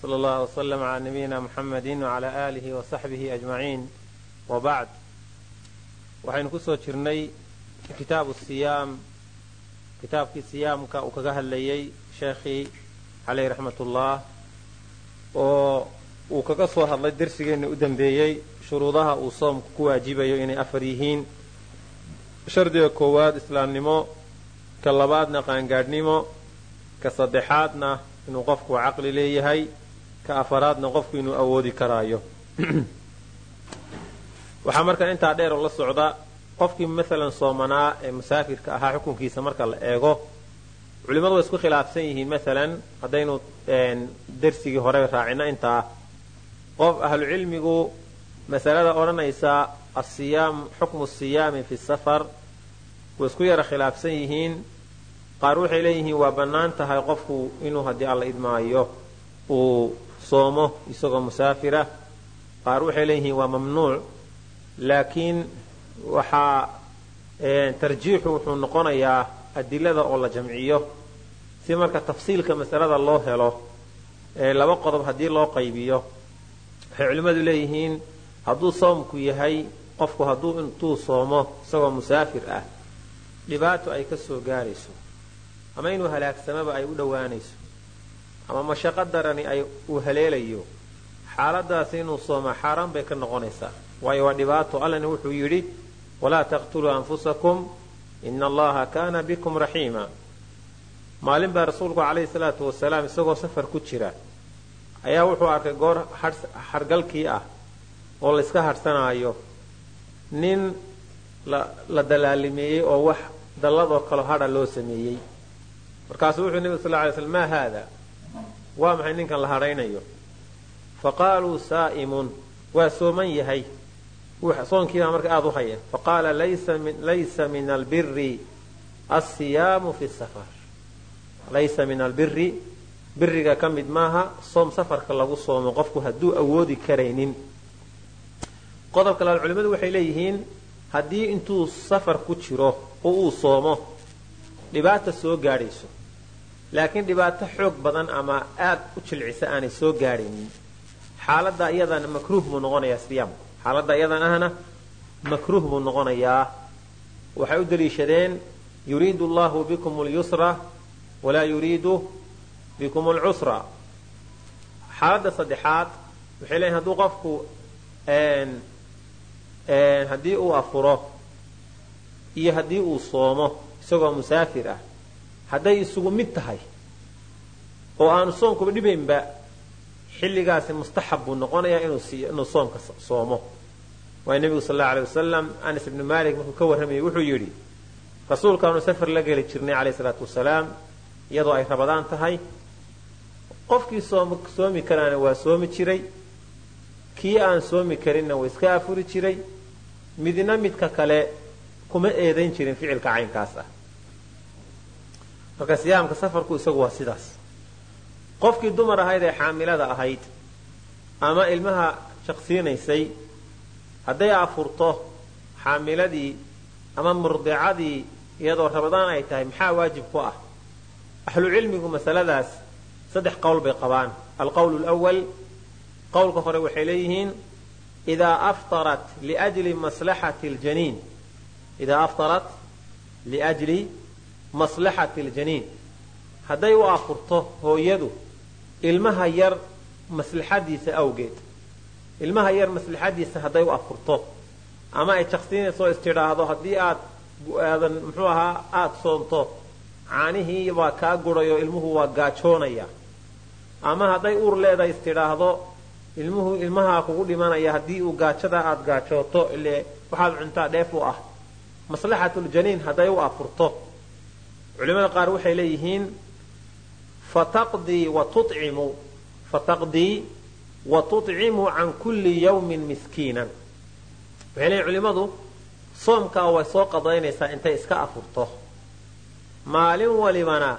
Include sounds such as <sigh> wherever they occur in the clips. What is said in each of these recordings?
sala allah wslm calaa nabiyina muxamedi wcala aalihi wa saxbihi ajmaciin wa bacd waxaynu ku soo jirnay kitaabu siyaam. Kitaabkii siyaamka uu kaga hadlayay sheekhii caleyh raxmatullah oo uu kaga soo hadlay darsigeenna u dambeeyey shuruudaha uu soomku ku waajibayo inay afar yihiin. Shardiga koowaad islaamnimo. Ka labaadna qaangaadhnimo. Ka saddexaadna inuu qofku caqli leeyahay ka afaraadna qofku inuu awoodi karaayo. <clears throat> Waxaa markaa intaa dheer oo la socda qofkii maalan soomanaa ee musaafirka ahaa xukunkiisa marka la eego culimmadu way isku khilaafsan yihiin maalan haddaynu darsigii hore raacino intaa. Qof ahlucilmigu masalada odhanaysa asiyaam xukmu siyaami fi safar way isku yara khilaafsan yihiin. Qaar waxay leeyihiin waa bannaan tahay qofku inuu haddii alla idmaayo uu soomo isagoo musaafira qaar waxay leeyihiin waa mamnuuc. Laakiin waxaa tarjiixu wuxuu noqonayaa adilada oo la jamciyo. Si marka tafsiilka masalada loo helo laba qodob haddii loo qaybiyo waxay culimmadu leeyihiin hadduu soomku yahay qofku hadduu intuu soomo isagoo musaafir ah dhibaato ay ka soo gaarayso. Ama inuu halaagsamaba ay u dhowaanayso ama mashaqo darani ay uu haleelayo? Xaaladaasi inuu sooma xaaraan bay ka noqonaysaa. Waayo waa dhibaato. Allana wuxuu yidhi walaa taqtuluu anfusakum ina allaha kaana bikum raxiima. Maalin baa rasuulku calayhi salaatu wasalaam isagoo safar ku jira ayaa wuxuu arkay goor hargalkii ah oo la yska hadhsanaayo nin la dalaalimeeyey oo wax dalladoo kalo hadha loo sameeyey. Markaasuu wuxuu nebigu sal lay slm maa haada waa maxay ninkan la hadhaynayo fa qaaluu saa'imun. Waa sooman yahay. Soonkiibaa marka aada u haya faqaala laysa min albiri asiyaamu fi safar. Laysa min albiri biriga ka mid maaha soom safarka lagu soomo qofku hadduu awoodi karaynin. Qodobka labaad culimmadu waxay leeyihiin haddii intuu safar ku jiro oo uu soomo dhibaata soo gaadhayso laakiin dhibaato xoog badan ama aad u jilcisa aanay soo gaadhaynin xaaladda iyadana makruuh buu noqonayaa siyaamku xaaladda iyadan ahna makruuh buu noqonayaa. Waxay u daliishadeen yuriidu allahu bikum lyusra walaa yuriidu bikum alcusra xaaladda saddexaad waxay leeyihiin hadduu qofku haddii uu afuro iyo haddii uu soomo isagoo musaafir ah hadday isugu mid tahay oo aanu soonkuba dhibaynba xilligaasi mustaxab buu noqonayaa inuu soomka soomo. Waay nebigu sal allau alay wasalam anas ibnu malik markuu ka warramayay wuxuu yidhi rasuulkaanu safar la geli jirnay calayh salaatu wasalaam iyadoo ay rabadaan tahay qofkii soomi karaana waa soomi jiray kii aan soomi karinna waa iska afuri jiray midna midka kale kuma eedayn jirin ficilka caynkaas ah marka siyaamka safarku isagu waa sidaas. Qofkii dumar ahayd ee xaamilada ahayd ama ilmaha shaqsiinaysay hadday afurto xaamiladii ama murdicadii iyadoo rabadaan ay tahay maxaa waajib ku ah? Ahlucilmigu masaladaas saddex qowl bay qabaan. Alqowl lwal qowlka hore waxay leeyihiin idaa aftarat liajli maslaxati ljaniin idaa aftarat liajli maslaxati ljaniin hadday u afurto hooyadu ilmaha yar maslaxadiisa awgeed. Ilmaha yar maslaxadiisa hadday u afurto. Ama ay jaqsiinayso istidhaahdo haddii aad aadan muxuu ahaa aada soonto caanihii waa kaa gurayo ilmuhu waa gaajoonaya. Ama hadday uur leedahay istidhaahdo ilmuhu ilmahaa kugu dhimanaya haddii uu gaajada aada gaajooto ile waxaad cuntaa dheef u ah. Maslaxatuljaniin hadday u afurto culimada qaar waxay leeyihiin fataqdii wa tucimu fataqdii wa tucimu can kulli yawmin miskiinan. Waxay leeyihiin culimmadu soomkaa way soo qadaynaysaa intay iska afurto. Maalin walibana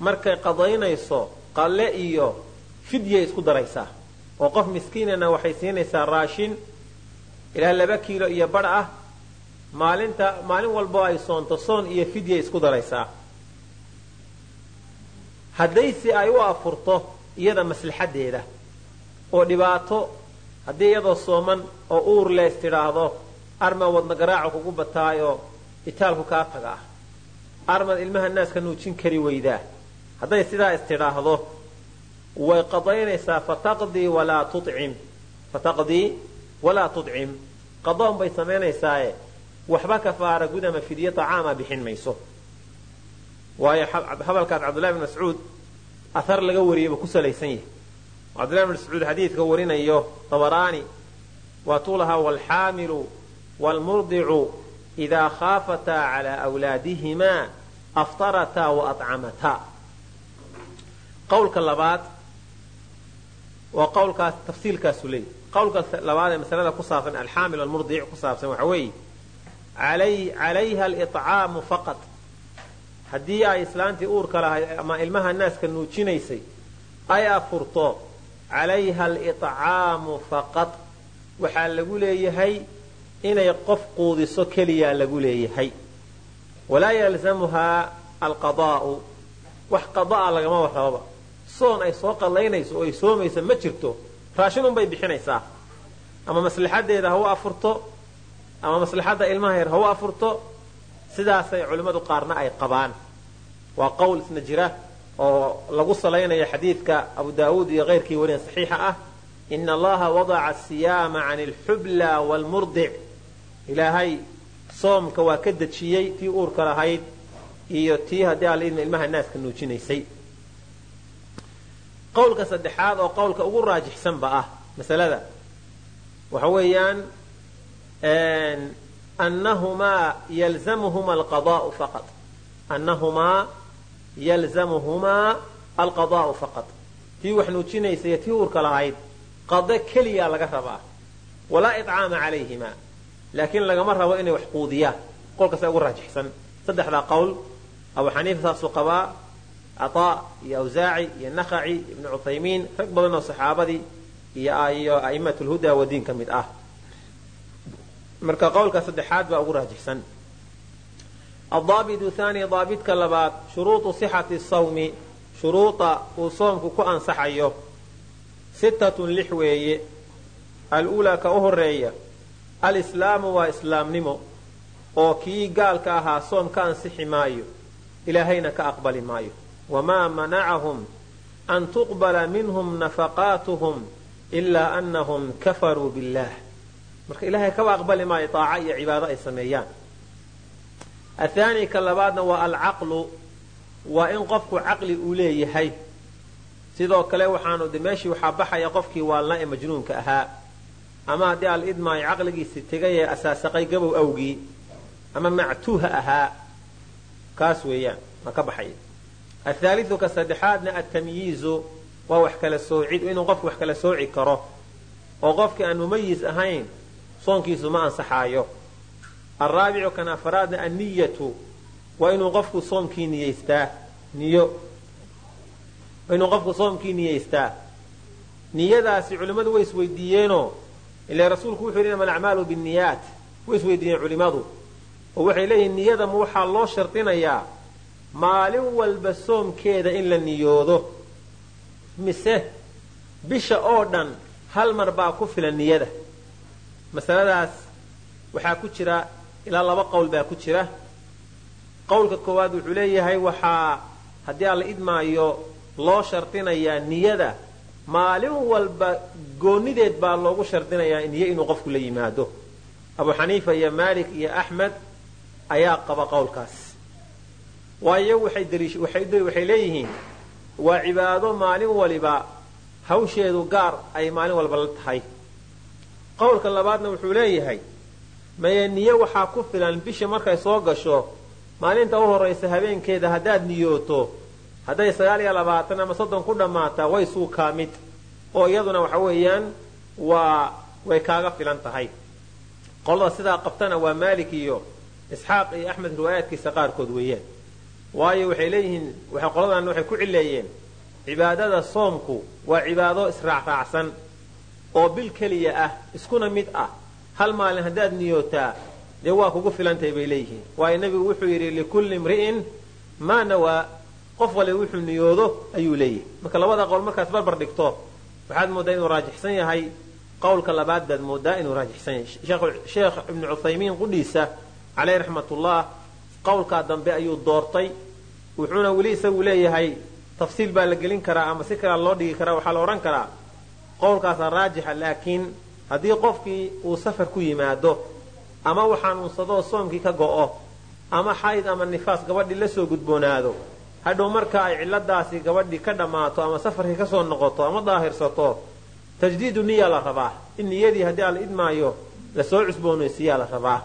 markay qadaynayso qalle iyo fidyay isku daraysaa. Oo qof miskiinana waxay siinaysaa raashin ilaa laba kiilo iyo badh ah maalinta maalin walbo ay soonto soon iyo fidyay isku daraysaa. Haddayse ay u afurto iyada maslaxadeeda oo dhibaato haddii iyadoo sooman oo uur lees tidhaahdo arma wadna garaaca kugu bataayoo itaalku kaa taga ah armad ilmaha naaska nuujin kari weydaa. Hadday sidaa istidhaahdo way qadaynaysaa fataqdii walaa tucim fataqdii walaa tudcim. Qadoon bay samaynaysaa waxba kafaara gud ama fidyo tacaama bixin mayso. Waayo hadalkaas cabdullahi bn mascuud ahar laga wariyayba ku salaysan yahay. Cabdullahi bn mascuud xadiidka warinayo dabaraani waatuu lahaa waalxaamilu waalmurdicu idaa khaafataa calaa wlaadihimaa aftarataa wa acamataa qawlka labaad waa qawlkaas tafsiilkaasu leeyahy qawlka labaad ee masalada ku saabsan alxaamil almurdic ku saabsan waxa weeye calayha alicaamu faqad haddii ay islaantii uurka lahayd ama ilmaha naaska nuujinaysay ay afurto calayha alicaamu faqad waxaa lagu leeyahay inay qof quudiso keliyaa lagu leeyahay. Walaa yalzamuhaa alqadaa'u. Wax qada'a lagama warrababa. Soon ay soo qadaynayso oo ay soomaysa ma jirto. Raashinunbay bixinaysaa. Ama maslaxadeeda ha u afurto ama maslaxadda ilmaha yar ha u afurto sidaasay culimmadu qaarna ay qabaan. Waa qowl isna jira oo lagu salaynayo xadiidka abu daawuud iyo keyrkii wariya saxiixa ah ina allaha wadaca asiyaama can alxubla waalmurdic ilaahay soomka waa ka dejiyey tii uurka lahayd iyo tii haddii alidma ilmaha naaska nuujinaysay. Qowlka saddexaad oo qowlka ugu raajixsanba ah masalada waxa weeyaan annahumaa yalzamuhuma alqadaau faqad annahumaa yalzamuhumaa alqadaa'u faqad tii wax nuujinaysa iyo tii uurka lahayd qado keliyaa laga rabaa. Walaa icaama calayhimaa laakiin lagama rabo inay wax quudiyaan. Qolkaasa ugu raajixsan. Saddexdaa qowl abu xaniifa saasuu qabaa. Cataa iyo awsaaci iyo nakhaci ibnu cuthaymiin rag badan oo saxaabadii iyo a'immat lhuda wa diin ka marka qowlka saddexaad baa ugu raajixsan. Adaabitu haani daabidka labaad shuruudu sixati sawmi shuruuda uu soomku ku ansaxayo sittatun lix weeye. Al-uulaa ka u horreeya alislaamu waa islaamnimo oo kii gaalka ahaa soom ka ansixi maayo ilaahayna ka aqbali maayo. Wamaa manacahum an tuqbala minhum nafaqaatuhum ilaa anahum kafaruu billaah marka ilaahay kaba aqbali maayo taaca iyo cibaado ay sameeyaan. Athaani ka labaadna waa alcaqlu waa in qofku caqli uu leeyahay. Sidoo kale waxaanu de meeshii waxaa baxaya qofkii waalna ee majnuunka ahaa. Ama haddii alidmaayo caqligiisi tegay ee asaasaqay gabow awgii ama mactuuha ahaa. Kaas weeyaan ma ka baxaya athaaliu ka saddexaadna altamyiizu waa wax kala soocid inuu qofku wax kala sooci karo. Oo qofkii aan mumayis ahayn soonkiisu ma ansaxaayo. Alraabicu kan afraadna anniyatu waa inuu qofku soomkii niyeystaa niyo. Inuu qofku soomkii niyeystaa niyadaasi culimmadu way isweydiiyeenoo ile rasuulku wuxuu yidhi inama alacmaalu binniyaat. Way isweydiiyeen culimmadu. Oo waxay leeyihiin niyadama waxaa loo shardinayaa maalin walba soomkeeda in la niyoodo. Mise bisha oo dhan hal mar baa ku filan niyada masaladaas waxaa ku jira ilaa laba qowl baa ku jira. Qowlka koowaad wuxuu leeyahay waxaa haddii aan la idmaayo loo shardinayaa niyada. Maalin walba goonideed baa loogu shardinayaa niyo inuu qofku la yimaado. Abu xaniifa iyo maalik iyo axmed ayaa qaba qowlkaas. Waayo waxay leeyihiin waa cibaado maalin waliba hawsheedu gaar ay maalin walba la tahay qowlka labaadna wuxuu leeyahay maye niyo waxaa ku filan bisha markay soo gasho maalinta u horaysa habeenkeeda haddaad niyooto hadday sagaal iyo labaatan ama soddon ku dhammaataa way suukaa mid oo iyaduna waxa weeyaan waa way kaaga filan tahay. Qolada sidaa qabtana waa maalik iyo isxaaq iyo axmed riwaayaadkiisa qaarkood weeyaan. Waayo waxay leeyihiin qoladan waxay ku cileeyeen cibaadada soomku waa cibaado israacraacsan oo bil keliya ah iskuna mid ah. Hal maalin haddaad niyootaa dee waa kugu filantahay bay leeyihiin. Waayo nebigu wuxuu yidhi likulli imri'in maa nawaa qof waliba wuxuu niyoodo ayuu leeyahay. Marka labada qowl markaas barbar dhigto waxaad moodaa inuu raajixsan yahay. Qowlka labaad baad moodaa inuu raajixsan yahay. Sheekh ibnu cuthaymiin qudhiisa caleyh raxmatullah qowlkaa dambe ayuu doortay. Wuxuuna weli isagu leeyahay tafsiil baa la gelin karaa ama si kalea loo dhigi karaa waxaa la odhan karaa qowlkaasaa raajixa laakiin haddii qofkii uu safar ku yimaado ama uu xanuunsadoo soomkii ka go'o ama xayd ama nifaas gabadhii la soo gudboonaado hadhow marka ay ciladaasi gabadhii ka dhammaato ama safarkii ka soo noqoto ama daahirsato tajdiidu niya la rabaa. In niyadii haddii ala idmaayo la soo cusboonaysiiyaa la rabaa.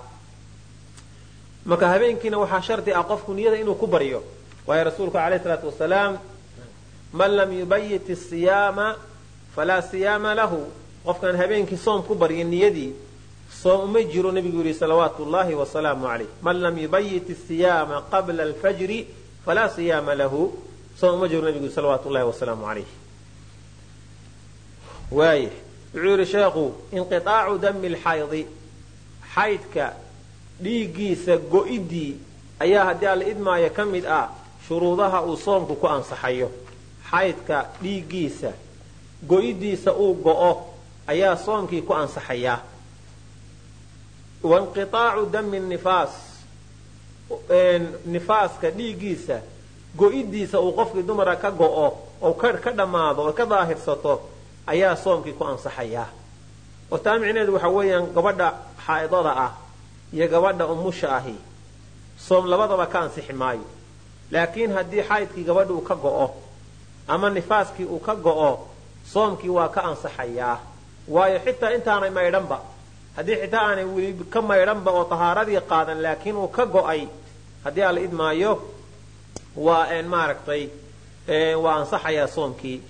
Marka habeenkiina waxaa shardi ah qofku niyada inuu ku baryo waayo rasuulku alayh salaatu wasalaam man lam yubayit isiyaama falaa siyaama lahu qofkaan habeenkii soom ku baryin niyadii soom uma jiro nebigu yidhi salawaatu llahi wasalaamu calayh man lam yubayit isiyaama qabla alfajri falaa siyaama lahu soom uma jiro nebigu salawaatu llahi wasalaamu calayh waaya wuxuu yidhi sheekhu inqiaacu dami lxaydi xaydka dhiiggiisa go'idii ayaa haddii alla idmaayo ka mid ah shuruudaha uu soomku ku ansaxayo xaydka dhiiggiisa go'idiisa uu go'o ayaa soomkii ku ansaxayaa wainqiaacu dami nifaas nifaaska dhiiggiisa go'idiisa uu qofkii dumara ka go'o oo ka dhammaado oo ka daahirsato ayaa soomkii ku ansaxayaa oo taa micneheedu waxa weeyaan gabadha xaa'idada ah iyo gabadha umusha ahi. Soom labadaba ka ansixi maayo. Laakiin haddii xaydkii gabadha uu ka go'o ama nifaaskii uu ka go'o soomkii waa ka ansaxayaa. Waayo xitaa intaanay maydhanba. Haddii xitaa aanay weli ka maydhanba oo tahaaradii qaadan laakiin uu ka go'ay haddii ala idmaayo waa maaragtay waa ansaxayaa soomkii.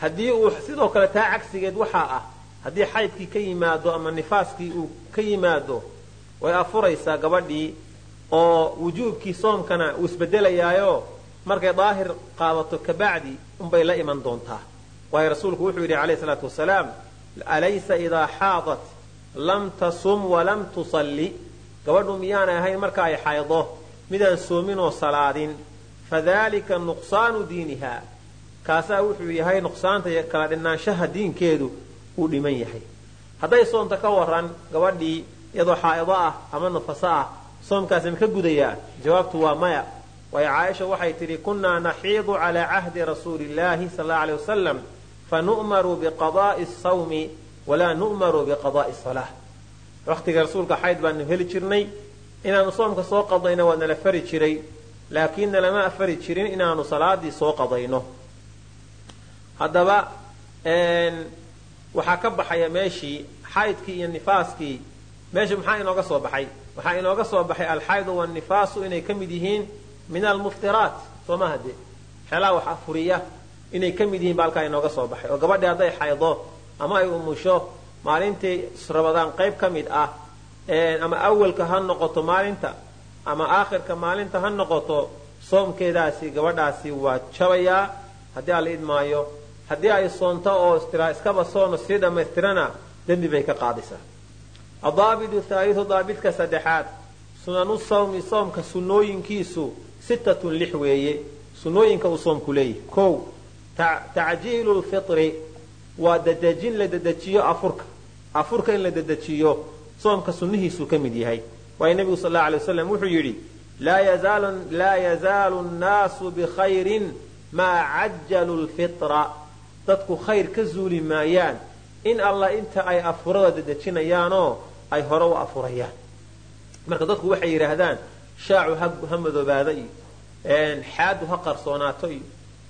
Haddii uu sidoo kale taa cagsigeed waxaa ah haddii xaydkii ka yimaado ama nifaaskii uu ka yimaado way afuraysaa gabadhii oo wujuubkii soomkana uu isbedelayaayo. Markay daahir qaadato kabacdi unbay la iman doontaa waayo rasuulku wuxuu yidhi alayh salaatu wasalaam alaysa idaa xaadat lam tasum walam tusalli. Gabadhu miyaanay ahayn marka ay xaydo midaan soominoo salaadin. Fadalika nuqsaanu diiniha. Kaasaa wuxuu yahay nuqsaanta kala dhinaanshaha diinkeedu uu dhiman yahay. Hadday soonta ka waran gabadhii iyadoo xaa'ido ah ama nufaso ah soomkaasi ma ka gudayaa? Jawaabtu waa maya. Waayo caaisha waxay tidhi kunnaa naxiidu calaa cahdi rasuuli illaahi sal alla alay wasalam fanu'maru biqada'i sawmi walaa nu'maru biqada'i salaa wakhtiga rasuulka xayd baanu heli jirnay inaanu soomka soo qadayno waa nala fari jiray laakiinna lama afari jirin inaanu salaadii soo qadayno haddaba waxaa ka baxaya meeshii xaydkii iyo nifaaskii meesha maxaa inooga soo baxay waxaa inooga soo baxay alxaydu wannifaasu inay ka mid yihiin min almuftiraat soo maha dee xeelaha wax afuriya inay ka mid yihiin ba halkaa inooga soo baxay. Oo gabadhii hadday xaydo ama ay umusho maalintii rabadaan qayb ka mid ah ama awalka ha noqoto maalinta ama aakhirka maalinta ha noqoto soomkeedaasi gabadhaasi waa jabayaa. Haddii ala idmaayo haddii ay soonto oo istira iskaba soono sii dhammaystirana dembi bay ka qaadaysaa. Adaabidu thaalithu daabidka saddexaad sunanu sawmi soomka sunnooyinkiisu sittatun lix weeye. Sunnooyinka uu soomku leeyahy kow tacjiilu lfitri waa dadejin la dedejiyo afurka. Afurka in la dedejiyo soomka sunnihiisuu ka mid yahay. Waayo nebigu sal alla alay waslam wuxuu yidhi laa yazaalu nnaasu bikhayrin maa cajalu lfitra. Dadku khayr ka zuuli maayaan in alla inta ay afurada dedejinayaanoo ay hore u afurayaan. Marka dadku waxay yidhaahdaan shaacu ha madoobaado iyo xaadu ha qarsoonaato iyo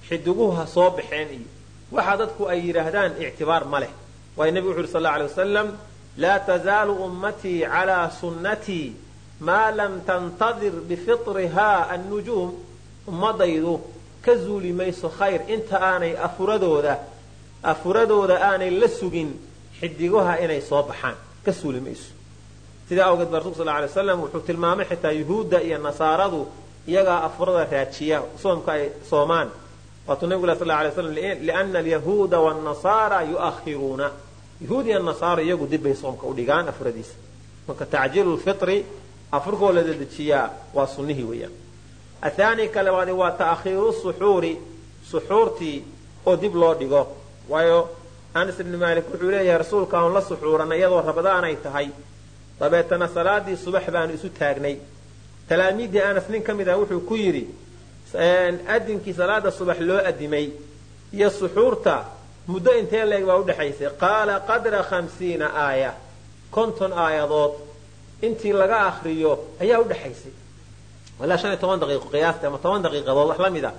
xidiguhu ha soo baxeen iyo waxa dadku ay yidhaahdaan ictibaar ma leh. Waayo nebigu wuxu uhi sal alay wasalam laa tazaalu ummatii calaa sunnatii maa lam tantadir bifitriha annujuum. Ummadaydu ka zuuli mayso khayr inta aanay afuradooda afuradooda aanay la sugin xidigaha inay soo baxaan. Ka suuli mayso. Sidaa awgeed ba rasulka sal alay waslam wuxuu tilmaamay xitaa yuhuudda iyo nasaaradu iyagaa afurada raajiya soomka ay soomaan waatuu nabigu sal alay slam liana alyahuuda wanasaara yu'ahiruuna yahuud iyo nasaara iyagu dibbay soomka u dhigaan afuradiisa marka tacjiilu lfitri afurkoo la dedejiyaa waa sunnihii weeyaan. Athaani ka waa ta'khiiru suxuuri suxuurtii oo dib loo dhigo. Waayo anas ibni maalik wuxuu leeyahay rasuulka aan la suxuuranay iyadoo rabadaan ay tahay. Dabeetana salaadii subax baanu isu taagnay. Talaamiiddii anas nin ka mid ah wuxuu ku yidhi adinkii salaada subax loo adimay iyo suxuurta muddo intee leeg baa udhexaysay qaala qadra hamsiina aaya. Konton aayadood intii laga akriyo ayaa udhexaysay walaa shan iyo toban daqiiqo qiyaasta ama toban daqiiqadood wax la mid a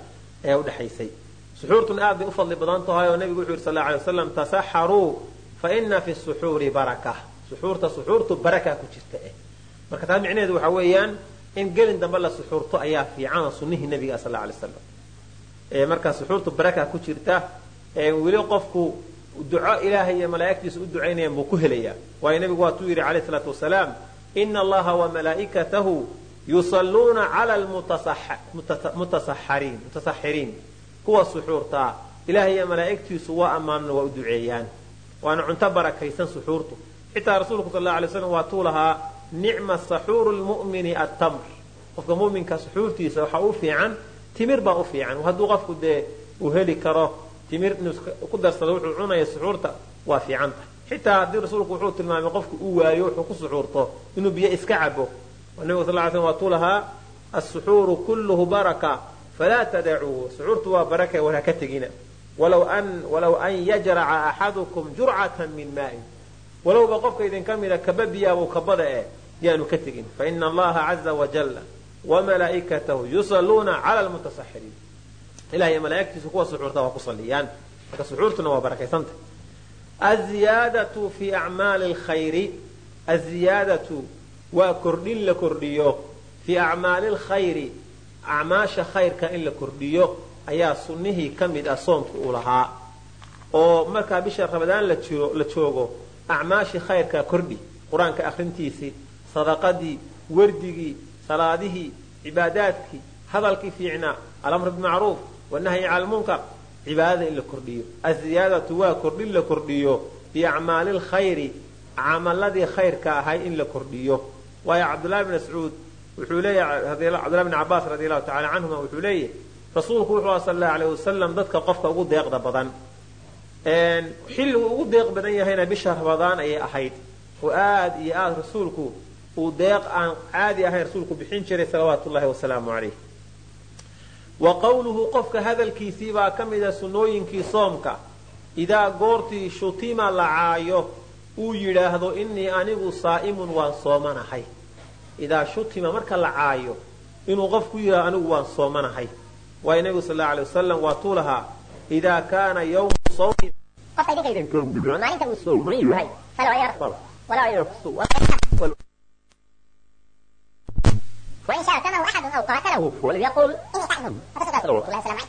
ayaa udhexaysay suxuurtuna aad bay u fadli badan tahay oo nabigu wuxu yidhi sal alay waslam tasaxaruu fa ina fi suxuuri baraka. Suxuurta suxuurtu baraka ku jirta eh. Marka taa micnaheedu waxa weeyaan in gelin dambe la suxuurto ayaa fiican oo sunnihii nabiga sal alay waslam marka suxuurtu baraka ku jirta weli qofku duco ilaahay iyo malaa'igtiisa u ducaynayaan buu ku helayaa. Waayo nabigu waatuu yidhi alayh salaatu wasalaam ina allaha wamalaa'ikatahu yusalluuna cala mutasaxiriin kuwa suxuurtaa ilahay iyo malaa'igtiisu waa ammaanna waa u duceeyaan. Waana cunto barakaysan suxuurtu. Xitaa rasuulku sal alay slam waatuu lahaa nicma saxuuru lmu'mini attamr. Qofka muminka suxuurtiisa waxaa u fiican timir baa u fiican. Hadduu qofku dee uu heli karo timir inuu ku darsado wuxuu cunaya suxuurta waa fiican tahay. Xitaa haddii rasuulku wuxuu tilmaamay qofku uu waayo wuxuu ku suxuurto inuu biyo iska cabo. Nabiga sal ly slm waatuu lahaa asuxuuru kulluhu baraka falaa tadacuuhu suxuurtu waa baraka war ha ka tegina. Walow an yajraca axadukum jurcatan min maain walowba qofka idinka mida kaba biyaabuu kabada eh yaanu ka tegin. Faina allaha caza wajalla wamalaa'ikatahu yusalluuna cala lmutasaxiriin ilahay iyo malaa'igtiisu kuwa suxuurta waa ku saliyaan marka suxuurtuna waa barakaysanta aziyaadatu fi acmaali lkhayri aziyaadatu waa kordhin la kordhiyo. Fii acmaali lkhayri acmaasha khayrka in la kordhiyo ayaa sunnihii ka mid ah soomka uu lahaa. Oo markaa bisha ramadaan la joogo acmaashii khayrkaa kordhi. Qur'aanka akhrintiisii sadaqadii wardigii salaadihii cibaadaadkii hadalkii fiicnaa alamr bimacruuf wanahyi cala lmunkar cibaadada in la kordhiyo. Aziyaadatu waa kordhin la kordhiyo fii acmaali lkhayri camaladii khayrka ahay in la kordhiyo. Waayo cabdullahi bn mascuud wuxuu leeyahay cabdullahi bn cabaas radi allahu tacala canhuma wuxuu leeyahy rasuulku wuxuu sal allahu alayh wasalam dadka qofka ugu deeqda badan. Xilligu ugu deeq badan yahayna bisha ramadaan ayay ahayd. Oo aad iyo aad rasuulku uu deeq aan caadi ahayn rasuulku bixin jiray salawaatu llahi wasalaamu calayh. Wa qowluhu qofka hadalkiisii baa ka mida sunnooyinkii soomka idaa goortii shutima la caayo uu yidhaahdo innii anigu saa'imun waan soomanahay. Idaa shutima marka la caayo inuu qofku yidhahdo anigu waan soomanahay. Waayo nebigu sal allau alay wasalam waa tuu lahaa idaa kaana yawmu sawmi maalinta uu yahay وإن شاركنه أحد أو قاتله فليقل إني سعد فتصدقوا الله سلام عليك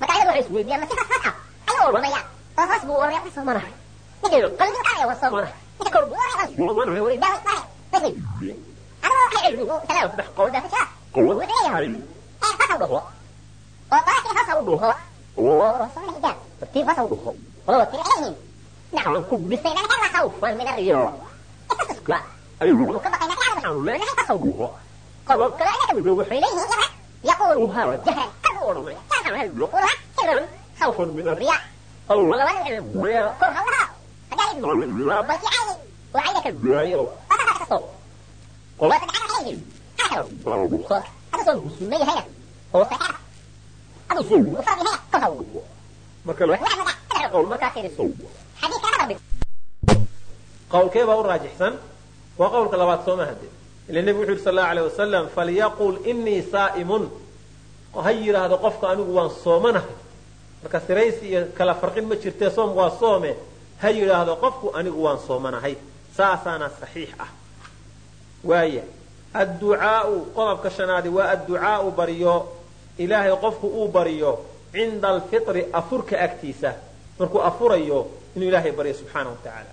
مكان يدعو اسمه بيما في فتحة أي أول وميا أخصبه وريا صمنا نجل قلبي وقعي وصمنا نتكرب وريا صمنا وريا باوي باوي بسم أنا وقعي علمه تلاو بحقول ده فتحة قوة ودعي علمه أي فصوله وطاكي فصوله ورسوله إذا فتي فصوله ووكل عليهم نعم كل سنة كان خوفا من الرجال إذا تسكوا أيوه كبقينا كان من الرجال فصوله قول كذا يبلغ حينه يقولها وجهرا تقول تفعل القرى كرم خوف من الرياء أو ولا كره الله فقال ربك عين وعينك الغير وتفعل قوة عليهم أتوا أتصل سمي هيا وسحر أتصل وصابي هيا كفو مركل واحد قول مركل خير الصوب حديث ربك قول كيف هو الراجح سن وقولك لبعض سوما هدي ila nebigu wuxu yuri sal allau alay wasalam falyaqul inii saa'imun ha yidhaahdo qofka anigu waan soomanahay marka siraysi iyo kala farqin ma jirtee soom waa soome. Ha yidhaahdo qofku anigu waan soomanahay saasaana saxiix ah. Waaya adducaau qodobka shanaadi waa adducaau baryo ilaahay qofku uu baryo cinda alfitri afurka agtiisa. Markuu afurayo inuu ilaahay baryo subxaana wa tacaala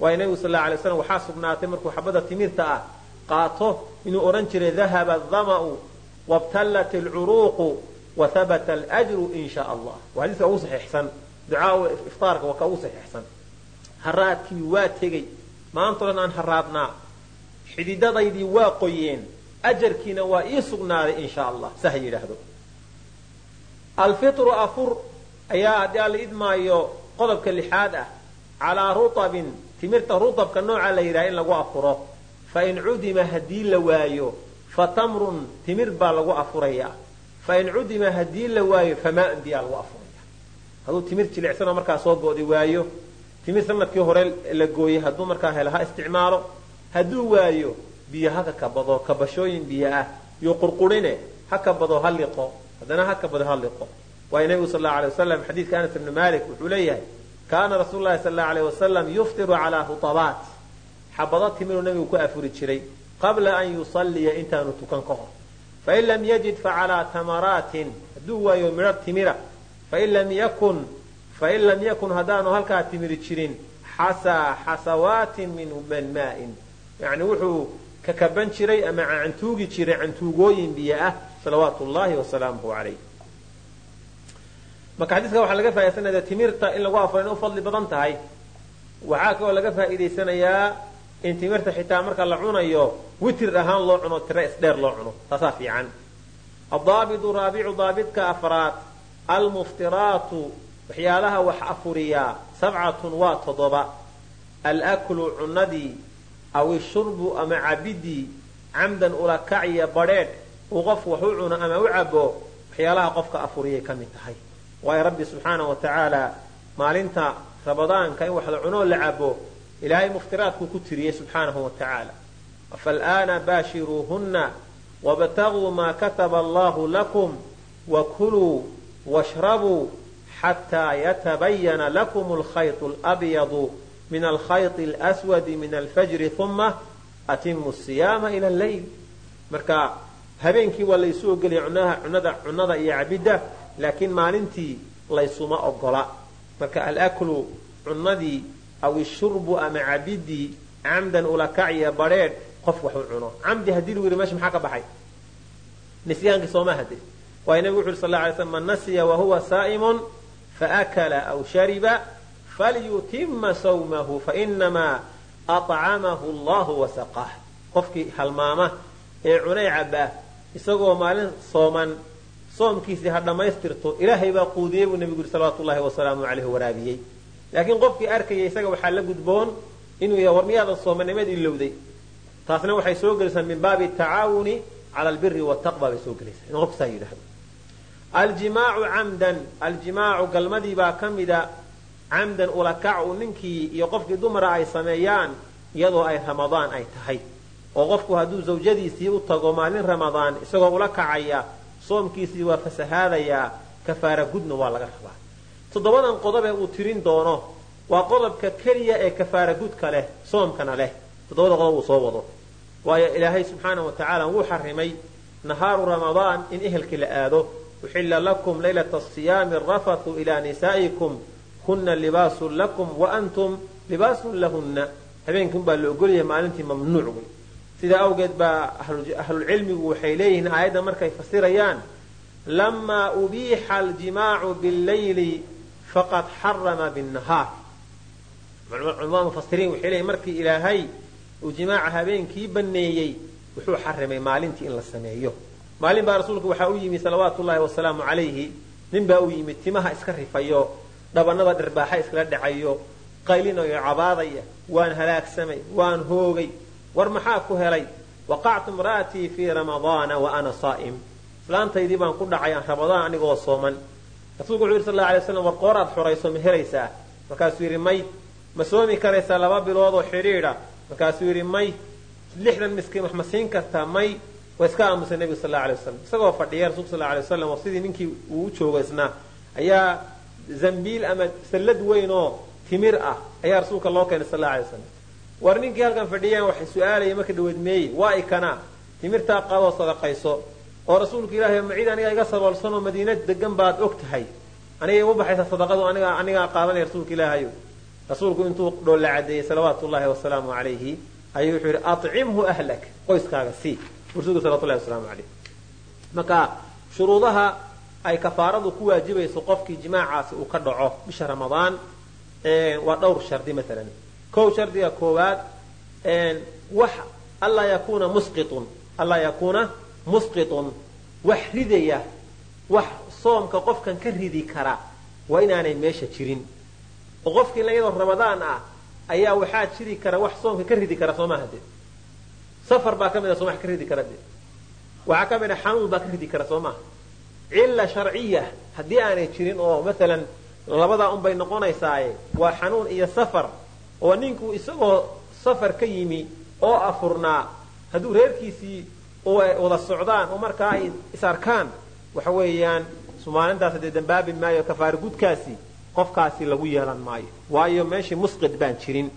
waayo nebigu sal alla alay slam waxaa sugnaatay markuu xabada timirta ah qaato inuu odhan jiray dahaba adama'u wabtallat alcuruuqu wa habata alajru in sha allah. Waa xadiiska ugu saxiixsan. Ducaa iftaarka waa ka ugu saxiixsan. Haraadkii waa tegey. Maantao dhan aan haraadnaa. Xididadaydii waa qoyeen. Ajarkiina waa ii sugnaaday in sha allah ha yidhaahdo. Alfitru afur ayaa haddii alla idmaayo qodobka lixaad ah calaa rutabin timirta rutabka nooca la yidhaha in lagu afuro fain cudima haddii la waayo fa tamrun timir baa lagu afuraya fain cudima haddii la waayo famaan biyaa lagu afuraya hadduu timir jilicsanoo markaa soo go'di waayo timir sannadkii hore la gooyey hadduu markaa helo ha isticmaalo hadduu waayo biyo ha ka kabado kabashooyin biyo ah iyo qurqurine ha kabado ha liqo haddana ha kabado ha liqo. Waayo nebigu sal allau alay wasalam xadiidka anas ibni malik wuxuu leeyahay kaana rasuulu sal allau alayh wasalam yuftiru calaa hutabaat xabado timiruu nebigu ku afuri jiray qabla an yusalliya intaanu tukan ka hor. Fain lam yajid facalaa tamaraatin hadduu waayo midho timira fain lam yakun haddaanu halkaa timiri jirin xasaa xasawaatin min maa'in. Yani wuxuu ka kaban jiray ama cantuugi jiray cantuugooyin biyo ah salawaatu llahi wasalaamuhu calayh. Marka xadiiska waxaa laga faaidaysanayaa timirta in lagu afuro u fadli badan tahay. Waxaa kaloo laga faa'iidaysanayaa in timirta xitaa marka la cunayo witir ahaan loo cuno tiro isdheer loo cuno. Taasaa fiican. Adaabidu raabicu daabidka afraad. Almuftiraatu waxyaalaha wax afuriyaa sabcatun waa toddoba. Alaklu cunadii aw ishurbu ama cabidii camdan ulakacya badheedh uu qof wax u cuno ama u cabo waxyaalaha qofka afuriyay ka mid tahay. Waayo rabbi subxaana wa tacaala maalinta ramadaanka in wax la cunoo la cabo ilaahay muftiraadkuu ku tiriyey subxaanahu wa tacaala fal'aana baashiruuhunna wabtaguu maa kataba allahu lakum wakuluu washrabuu xataa yatabayana lakum alkhaytu alabyadu min alkhayti alswadi min alfajri uma atimu siyaama ila alleyl marka habeenkii waa laysu ogolaya cunada iyo cabidda laakiin maalintii laysuma ogola marka alaklu cunadii aw ishurbu ama cabidii camdan ulakacya badheedh qof wax cuno camdi haddii lagu yidhi meesha maxaa ka baxay nisyaankii sooma hade waayo nebigu wuxu uhi sal lay slam man nasiya wahuwa saa'imun faakala aw shariba falyutima sawmahu fainamaa acamahu allahu wasaqaah qofkii halmaama ee cunay cabaa isagoo maalin sooman soomkiisii ha dhammaystirto ilaahay baa quudiyey buu nebigu yidhi salawaatu llahi wasalaamu caleyh waraabiyey laakiin qofkii arkaya isaga waxaa la gudboon inuu yahay war miyaadan soomanimed ilowday. Taasna waxay soo gelaysaa min baabi tacaawuni cala albiri wataqwa bay soo gelaysaa inuu qofku saa yidhahdo aljimaacu camdan aljimaacu galmadii baa ka mida camdan ulakac uu ninkii iyo qofkii dumara ay sameeyaan iyadoo ay ramadaan ay tahay. Oo qofku hadduu zawjadiisii u tago maalin ramadaan isagoo ula kacaya soomkiisii waa fasahaadayaa kafaara gudna waa laga rabaa toddobadan qodob ee uu tirin doono waa qodobka keliya ee kafaara gudka leh soomkana leh. Toddobada qodob uu soo wado. Waayo ilaahay subxaana wa tacaala wuu xarimay nahaaru ramadaan in ehelkii la aado. Uxilla lakum laylata asiyaami arafathu ilaa nisaa'ikum. Hunna libaasun lakum wa antum libaasun lahunna. Habeenkii unbaa la ogolyahay maalintii mamnuuc wey. Sidaa awgeed baa ahlulcilmigu waxay leeyihiin aayadda markay fasirayaan lamaa ubiixa aljimaacu billayli faqad xarama binnahaar. Culamada mufasiriin waxay leeyihiin markii ilaahay uu jimaaca habeenkii baneeyey wuxuu xarimay maalintii in la sameeyo. Maalin baa rasuulku waxaa u yimi salawaatu ullaahi wasalaamu calayhi. Nin baa u yimid timaha iska rifayo dhabanada dhirbaaxa iskala dhacayo qaylinayo cabaadaya waan halaagsamay waan hoogay war maxaa ku helay? Waqactu imra'atii fii ramadaana wa ana saa'im. Islaantaydii baan ku dhacay aan ramadaan anigoo sooman rasuulku wuxu yidhi sal alay slam war qooraad xorayso ma helaysaa markaasuu yidhi may ma soomi karaysaa laba bilood oo xidhiidha. Markaasuu yidhi may lixdan miskiin wax ma siin kartaa may. Waa iska aamusay nebigu sal alay wasalam isagoo fadhiya rasulku sal alay wasalam oo sidii ninkii uu u joogo isna ayaa zambiil ama sallad weyn oo timir ah ayaa rasuulka loo keenay sal alay wasalam war ninkii halkan fadhiyaan waxay su'aalaya marka dhaweed meeye waa ikana timirtaa qaadoo sadaqayso oo rasuulka ilaahay ma cid aniga iga saboolsanoo madiina degan baad og tahay. Aniga igu baxaysa sadaqadu aniga anigaa qaadanaya rasuulka ilaahayo. Rasuulku intuu dhoolla cadeeyey salawaatu llahi wasalaamu calayhi ayuu wuxuu yidhi acimhu ahlak qoyskaaga sii rasuulku salawatu llahi wasalaamu calayh. Marka shuruudaha ay kafaaradu ku waajibayso qofkii jimaacaasi uu ka dhaco bisha ramadaan waa dhowr shardi maalan kow shardiga koowaad wax anlaa yakuuna musqitun allaa yakuuna musqitun wax ridaya wax soomka qofkan ka ridi kara waa inaanay meesha jirin. Oo qofkii layadoo ramadaan ah ayaa waxaa jiri kara wax soomka ka ridi kara soo maaha de safar baa ka mid a sooma ka ridi kara de waxaa ka mid a xanuun baa ka ridi kara soo maaha cilla sharciya haddii aanay jirin oo maalan labadaa unbay noqonaysaaye waa xanuun iyo safar oo ninku isagoo safar ka yimi oo afurnaa hadduu reerkiisii wada socdaan oo markaa ay is arkaan waxa weeyaan maalintaas dee dambaabi maayo kafaara gudkaasi qofkaasi lagu yeelan maayo. Waayo meeshii musqid baan jirin.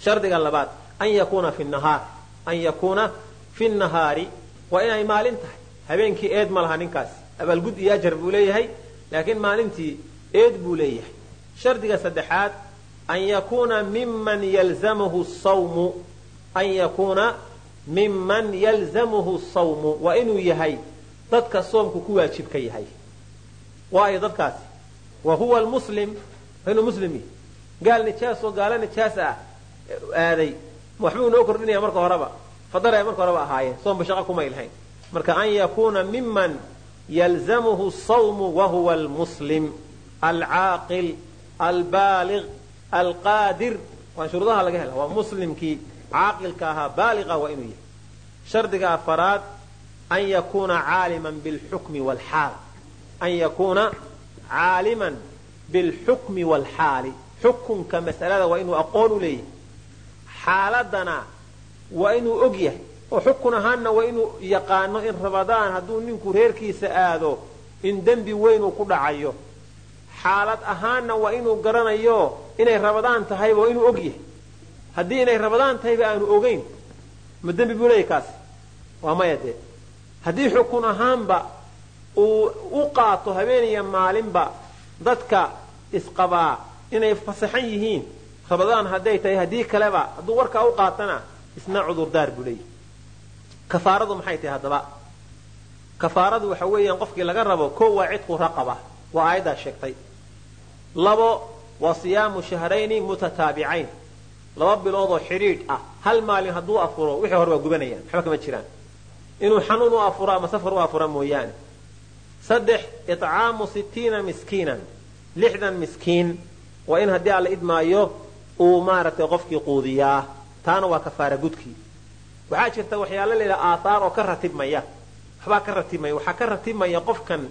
Shardiga labaad an yakuuna fi nahaar. An yakuuna fi nahaari. Waa inay maalin tahay. Habeenkii eed ma laha ninkaasi. Abaalgud iyo ajar buu leeyahay laakiin maalintii eed buu leeyahay. Shardiga saddexaad an yakuuna miman yalzamhu sawmu an yakuuna miman yalzamuhu sawmu waa inuu yahay dadka soomku ku waajibka yahay. Waayo dadkaasi wa huwa lmuslim inuu muslim yahay gaal nijaas oo gaalo nijaas ah aaday. Waxbuu inoo kordhinaya marka horeba. Fadar ay marka horeba ahaayeen soomba shaqo kumay lahayn. Marka an yakuuna miman yalzamuhu sawmu wa huwa almuslim. Alcaaqil albaalig alqaadir. Waa shuruudaha laga hela waa muslimkii caaqilka ahaa baaliqa waa inuu yahay shardiga afaraad an yakuuna caaliman bilxukmi wlxaal an yakuuna caaliman bilxukmi waalxaali xukunka mas'alada waa inuu aqoon u leeyahay xaaladana waa inuu og yahay oo xukun ahaanna waa inuu yaqaano in ramadaan hadduu ninku reerkiisa aado in dembi weyn uu ku dhacayo xaalad ahaanna waa inuu garanayo inay ramadaan tahayba waa inuu og yahay haddii inay ramadaan tahayba aanu ogeyn ma dembi buu leeyahy kaasi. Waa maya dee. Haddii xukun ahaanba uu u qaato habeeniya maalinba dadka isqabaa inay fasaxan yihiin ramadaan hadday tahay haddii kaleba hadduu warkaa u qaatana isna cudurdaar buu leeyahy kafaaradu maxay tahay haddaba? Kafaaradu waxa weeyaan qofkii laga rabo ko waa cidqu raqaba waa aayaddaa sheegtay. Labo waa siyaamu shahrayni mutataabicayn laba biloodoo xidhiidh ah hal maalin hadduu afuro wixii hore waa gubanayaan waxba kama jiraan. Inuu xanuun u afuro ama safar u afura mooyaane. Saddex icaamu sittiina miskiinan lixdan miskiin waa in haddii alla idmaayo uu maaragtay qofkii quudiyaa. Taana waa kafaara gudkii. Waxaa jirta waxyaalo layidhaha aathaar oo ka ratibmaya waxbaa ka ratibmaya waxaa ka ratibmaya qofkan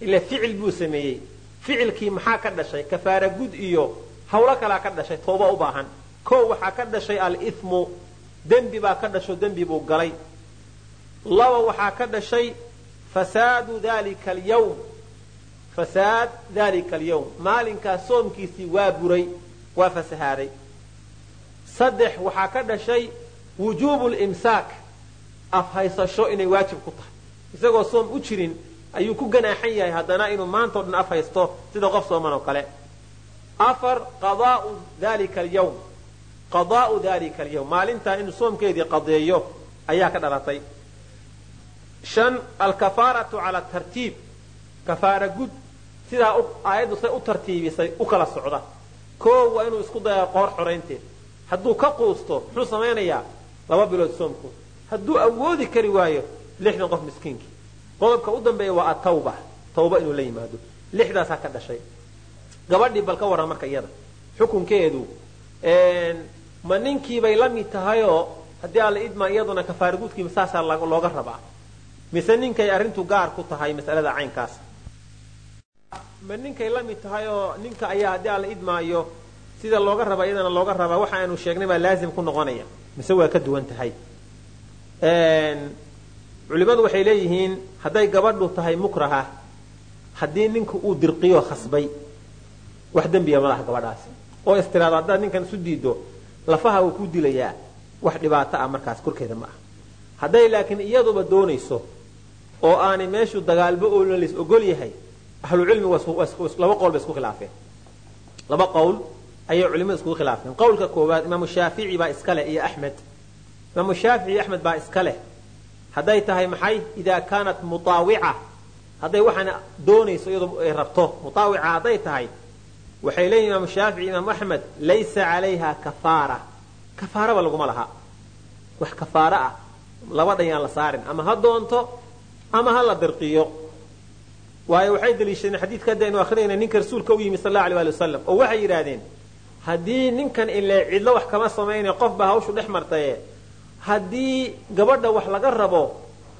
ila ficil buu sameeyey. Ficilkii maxaa ka dhashay? Kafaara gud iyo hawlo kalaa ka dhashay. Tooba u baahan ko waxaa ka dhashay alithmu dembi baa ka dhasho dembi buu galay. Laba waxaa ka dhashay fasaadu dalika alyawm. Fasaad dalika alyawm. Maalinkaas soomkiisii waa buray waa fasahaaday. Saddex waxaa ka dhashay wujuubu limsaak afhaysasho inay waajib ku tahay. Isagoo soom u jirin ayuu ku ganaaxan yahay haddana inuu maantao dhan afhaysto sida qof sooman oo kale. Afar qadaau dalika alyawm qadaau dalika alyawm. Maalintaa inuu soomkeedii qadeeyo ayaa ka dhalatay. Shan alkafaaratu cala tartiib. Kafaara gud. Sidaa aayaddu say u tartiibisay u kala socda. Koo waa inuu isku daya qoor xoraynteed hadduu ka quusto muxuu samaynayaa? Laba bilood soomkood hadduu awoodi kari waayo lixdan qof miskiinkii qodobka u dambeeya waa atawba tawba inuu la yimaado. Lixdaasaa ka dhashay. Gabadhii bal ka warran marka iyada. Xukunkeedu ma ninkiibay la mid tahayoo haddii alla idmaa iyaduna kafaara gudkiiba saasaa looga rabaa. Mise ninkay arrintu gaar ku tahay masalada caynkaas? Ma ninkay la mid tahay oo ninka ayaa haddii alla idmaayo sida looga raba iyadana looga rabaa waxa aynu sheegnay baa laazim ku noqonaya. Mise waa ka duwan tahay. Culimmadu waxay leeyihiin hadday gabadhu tahay mukraha haddii ninka uu dirqiyo khasbay wax dembiya ma laha gabadhaasi. Oo istiraado haddaad ninkan isu diido lafaha uu ku dilayaa wax dhibaato ah markaas korkeeda ma ah. Hadday laakiin iyaduba doonayso oo aanay meeshu dagaalbo oolna lais ogol yahay ahlucilmi laba qowl bay isku khilaafeen. Laba qowl ayay culimadu iskugu khilaafeen. Qowlka koowaad imaamu shaafici baa iska leh iyo axmed. Imaamu shaafici axmed baa iska leh. Hadday tahay maxay? Idaa kaanat mutaawica. Hadday waxaana doonayso iyadoo ay rabto. Mutaawica hadday tahay waxay leeyihiin imaamu shaafici imaamu axmed laysa calayha kafaara. Kafaaraba laguma laha. Wax kafaaro ah labadhan yaan la saarin. Ama ha doonto ama ha la dirqiyo. Waayo waxay daliishadeen xadiidka hadda aynu akrinayna ninka rasuulka u yimi sal alla alay ali wasalam oo waxay yidhaahdeen haddii ninkan ile cidlo wax kama samaynay qof hawshu dhex martaye. Haddii gabadha wax laga rabo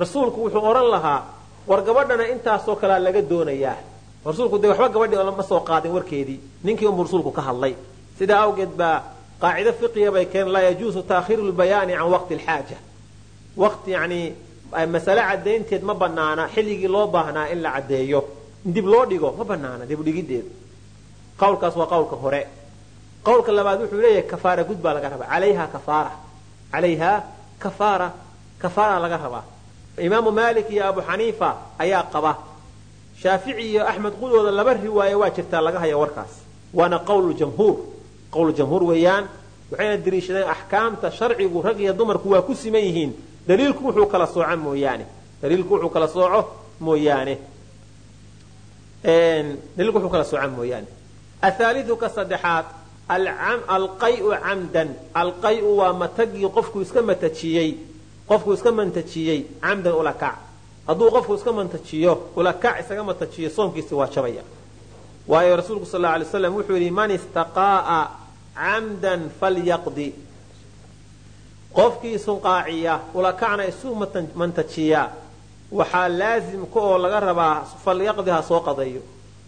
rasuulku wuxuu odhan lahaa war gabadhana intaasoo kalea laga doonayaa rasuulku dee waxba gabadhii ma soo qaadin warkeedii. Ninkii unbuu rasuulku ka hadlay. Sidaa awgeed baa qaacido fiqiya bay keen laa yajuusu taakhiru lbayaani can waqti alxaaja. Waqti yani masale cadaynteed ma banaana xilligii loo baahnaa in la caddeeyo. Dib loo dhigo ma banaana dibudhigideedu qawlkaas waa qawlka hore. Qawlka labaad wuxuu leeyahay kafaara gud baa laga rabaa. Alayha kafaara. Calayha kafaara. Kafaara laga rabaa. Imaamu malik iyo abu xaniifa ayaa qaba shaafici iyo axmed qudooda laba riwaaye waa jirtaa laga haya warkaas. Waana qawl jamhuur. Qawl jamhuur weeyaan waxayna dariishadeen axkaamta sharcigu rag iyo dumarku waa ku siman yihiin. Daliilku wuxuu kala sooca mooyaane. Daliilku wuxuu kala sooco mooyaane. Daliilku wuxuu kala sooca mooyaane. Athaalidu ka saddexaad alqayu camdan. Alqayu waa matagii qofku iska matajiyey. Qofku iska mantajiyey camdan ulakac hadduu qofku iska mantajiyo ulakac isaga mantajiyo soomkiisi waa jabaya waayo rasuulku sal alay slam wuxuu yidhi man istaqaa'a camdan falyaqdi. Qofkii sunqaaciya ulakacna isu mantajiya waxaa laazimka oo laga rabaa falyaqdi ha soo qadayo.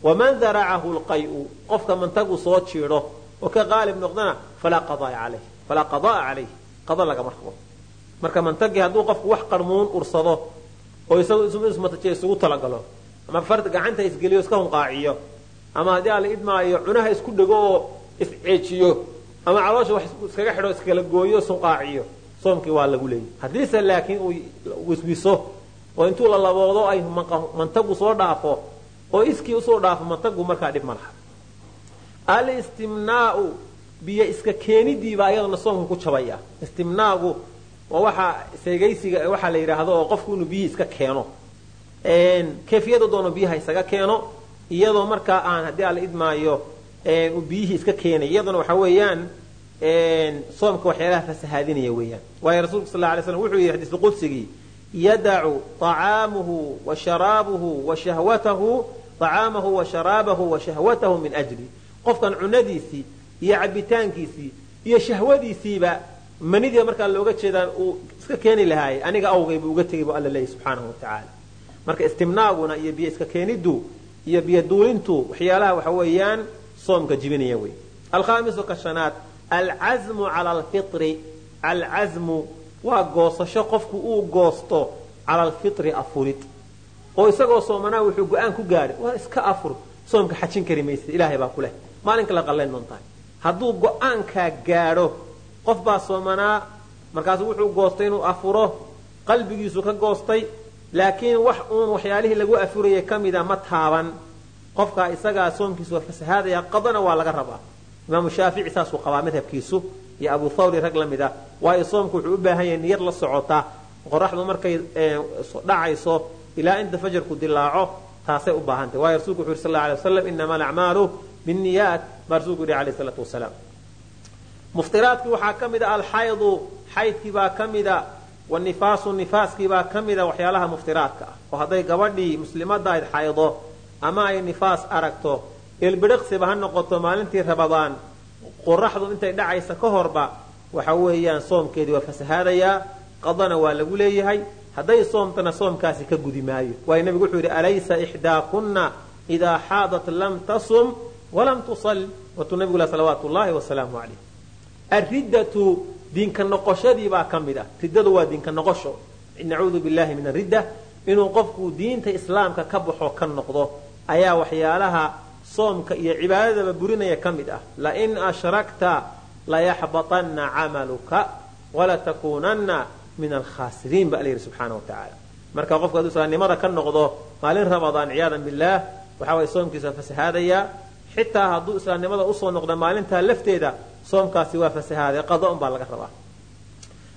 Waman daracahu lqayu qofka mantagu soo jiidho oo ka qaalib noqdana falaa qadaa calayh qada lagama rabo marka mantagii hadduu qofku wax qarmuun ursado oo isugu talagalo. Ama fard gacanta isgeliyo iska hunqaaciyo. Ama haddii ala idmaayo cunaha isku dhego oo isceejiyo ama caloosha wax iskaga xidho iskala gooyo sunqaaciyo. Soomkii waa lagu leeyay haddiise laakiin uu wiswiso oo intuu la laboodo ay mantagu soo dhaafo oo iskii u soo dhaafo mantagu markaa dhib ma laha. Alistimnaau biyo iska keenidiibaa iyadana soomka ku jabaya istimnaagu waa waxa seegaysiga waxaa la yidhaahdo oo qofku inuu biyihii iska keeno. Kayfiyadu doono biyaha isaga keeno iyadoo markaa aan haddii ala idmaayo uu biyihii iska keenay. Iyaduna waxa weeyaan soomka waxyaalaha fasahaadinaya weeyaan. Waayo rasuulku sal alay slam wuxuu yidhi xadiisu qudsigii yadacu طacaamuhu wa sharaabuhu wa shahwatahu طacaamahu wa sharaabahu wa shahwatahu min ajli. Qofkan cunadiisii iyo cabitaankiisii iyo shahwadiisiiba manidii markaa looga jeedaan uu iska keeni lahaayay aniga awgaybu uga tegay bu alla leeyahy subxaanahu watacaala marka istimnaaguna iyo biyo iska keeniddu iyo biyo duulintu waxyaalaha waxa weeyaan soomka jibinaya wey alkhaamisu ka shanaad alcazmu cala alfitri alcazmu waa goosasho qofku uu goosto cala alfitri afurid. Oo isagoo soomanaa wuxuu go'aan ku gaadhay waa iska afur soomka xajin kari maysa ilaahay baa ku leh. Maalinka la qallayn doontaa. Hadduu go'aankaa gaadho qof baa soomanaa markaasu wuxuu goostay inuu afuro qalbigiisu ka goostay laakiin wax uun waxyaalihii lagu afurayay ka mida ma taaban. Qofkaa isagaa soomkiisu waa qadana waa laga rabaa. Imaamu shaafici saasuu qabaa madhabkiisu iyo abu thawri rag la mid ah waayo soomku wuxuu u baahan yahay niyad la socota qoraxdu markay dhacayso ilaa inta fajarku dilaaco taasay u baahantahy waayo rasulku wuxu yuri sal alay waslam inama alacmaalu binniyaat baa rasulku yihi alayh salaatu wasalaam muftiraadkii waxaa ka mid a alxaydu xaydkii baa ka mida wanifaasu nifaaskii baa ka mida waxyaalaha muftiraadka ah. Oo hadday gabadhii muslimadda ayd xaydo ama ay nifaas aragto ilbidhiqsiba ha noqoto maalintii rabadaan qoraxdu intay dhacaysa ka horba waxa weeyaan soomkeedii waa fasahaadayaa qadana waa lagu leeyahay hadday soomtana soomkaasi ka gudi maayo. Waayo nabigu wuxuu yidhi alaysa ixdaakunna idaa xaadat lam tasum walam tusal. Watuu nabigu lah salawaatu llahi wasalaamu calayh alriddatu diinka noqoshadii baa ka mid ah riddadu waa diinka noqosho nacuudu billahi min aridda inuu qofku diinta islaamka ka baxo ka noqdo ayaa waxyaalaha soomka iyo cibaadadaba burinaya ka mid ah lain ashrakta layaxbaطanna camaluka walatakuunanna min alkhaasiriin ba alla yidhi subxaana wa marka qofku hadduu islaamnimada ka noqdo maalin ramadaan ciyaadan billaah waxa way soomkiisa fasahaadayaa xitaa hadduu islaamnimada u soo noqdo maalintaa lafteeda soomkaasi waa fasahaaday qado un baa laga rabaa.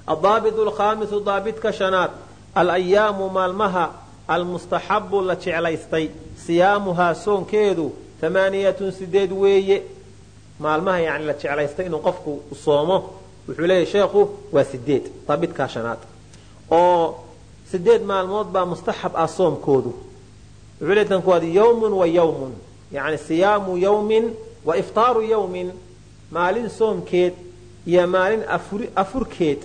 Adaabitu alkhaamisu daabidka shanaad alayaamu maalmaha almustaxabu la jeclaystay siyaamuhaa soonkeedu amaaniyatun sideed weeye. Maalmaha yani la jeclaystay inuu qofku soomo wuxuu leeyahy sheekhu waa sideed daabidkaa shanaad. Oo sideed maalmood baa mustaxab ah soomkoodu. Wuxuu leey tan kuwaad yawmun wa yawmun yacni siyaamu yawmin wa iftaaru yawmin maalin soomkeed iyo maalin afurkeed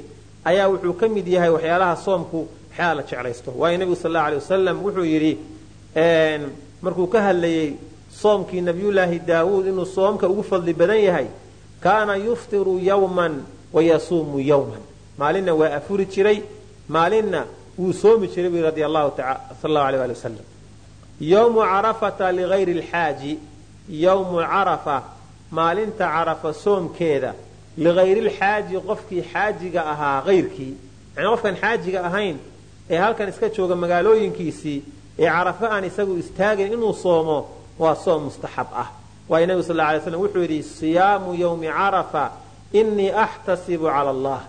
ayaa wuxuu ka mid yahay waxyaalaha soomku waxyaala la jeclaysto. Waayo nebigu sal allau alay wasalam wuxuu yidhi markuu ka hadlayey soomkii nabiyullaahi daawuud inuu soomka ugu fadli badan yahay kaana yuftiru yawman wa yasuumu yawman. Maalinna waa afuri jiray maalinna wuu soomi jiray bu radi allahu sal allahu alay ali wasalam yowmu carafata ligayri lxaaji yowmu carafa maalinta carafa soomkeeda ligayri lxaaji qofkii xaajiga ahaa kayrkii yani qofkaan xaajiga ahayn ee halkan iska jooga magaalooyinkiisii ee carafa aan isagu istaagayn inuu soomo waa soom mustaxab ah. Waayo nebigu sal alay slam wuxuu yidhi siyaamu yowmi carafa innii axtasibu cala allah.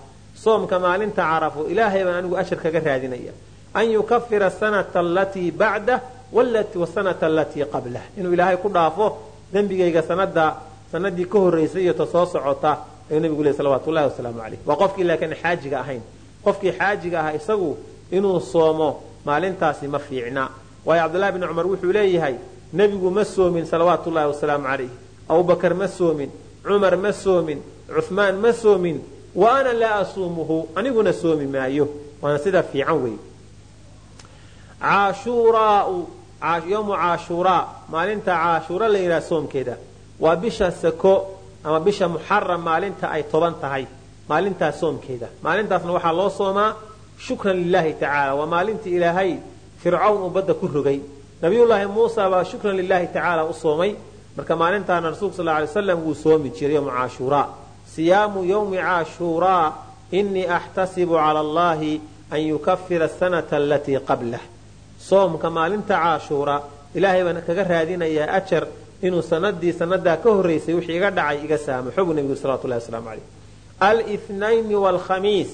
Soomka maalinta carafo ilaahay baan anigu ashar kaga raadinaya. An yukafira sanata alatii bacdah wasanata alatii qablah inuu ilaahay ku dhaafo dembigayga sanada sanadii ka horraysay iyo ta soo socota ayuu nebigu ley salawatu wasalaamu caleyh waa qofkii laakiin xaajiga ahayn. Qofkii xaajiga ahaa isagu inuu soomo maalintaasi ma fiicna. Waayo cabdullahi bni cumar wuxuu leeyahay nebigu ma soomin salawaatu llahi wasalaamu calayh. Abubakar ma soomin cumar ma soomin cuhmaan ma soomin wa ana laa asuumuhu aniguna soomi maayo. Waana sidaa fiican wey yowmu caashuuraa maalinta caashuura la yidhaha soomkeeda waa bisha sako ama bisha muxaram maalinta ay toban tahay maalintaas soomkeeda. Maalintaasna waxaa loo soomaa shukran lilahi tacaala. Waa maalintii ilaahay fircawn uu badda ku rogay. Nabiyullaahi muusa baa shukran lilahi tacaala u soomay. Marka maalintaana rasuulka sal lay slam wuu soomi jiray yowmu caashuuraa siyaamu yowmi caashuuraa innii axtasibu cala allahi an yukafira asanata alatii qablah. Soomka maalinta caashuura ilaahay baan kaga raadinayaa ajar inuu sanadii sanadaa ka horraysay wixii iga dhacay iga saamaxo buu nebigu salawatu llahi waslamu caleyh alnayni waalkhamiis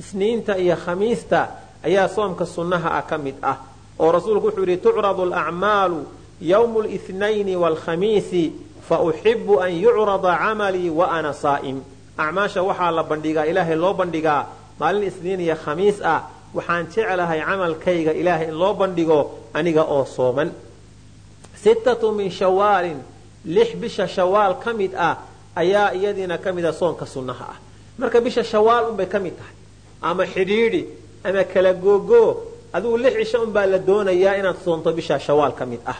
isniinta iyo khamiista ayaa soomka sunnaha ah ka mid ah oo rasuulku wuxuu yidhi tucradu alacmaalu yowmu lnayni waalkhamiisi fa uxibu an yucrada camalii wa ana saa'im. Acmaasha waxaa la bandhigaa ilaahay loo bandhigaa maalin isniin iyo khamiis ah. Waxaan jeclahay camalkayga ilaahay in loo bandhigo aniga oo sooman sittatu min shawaalin lix bisha shawaal ka mid ah ayaa iyadiina ka mid a soonka sunnaha ah. Marka bisha shawaal unbay ka mid tahay. Ama xidhiidhi ama kala googoo adigu lix cisho unbaa la doonayaa inaad soonto bisha shawaal ka mid ah.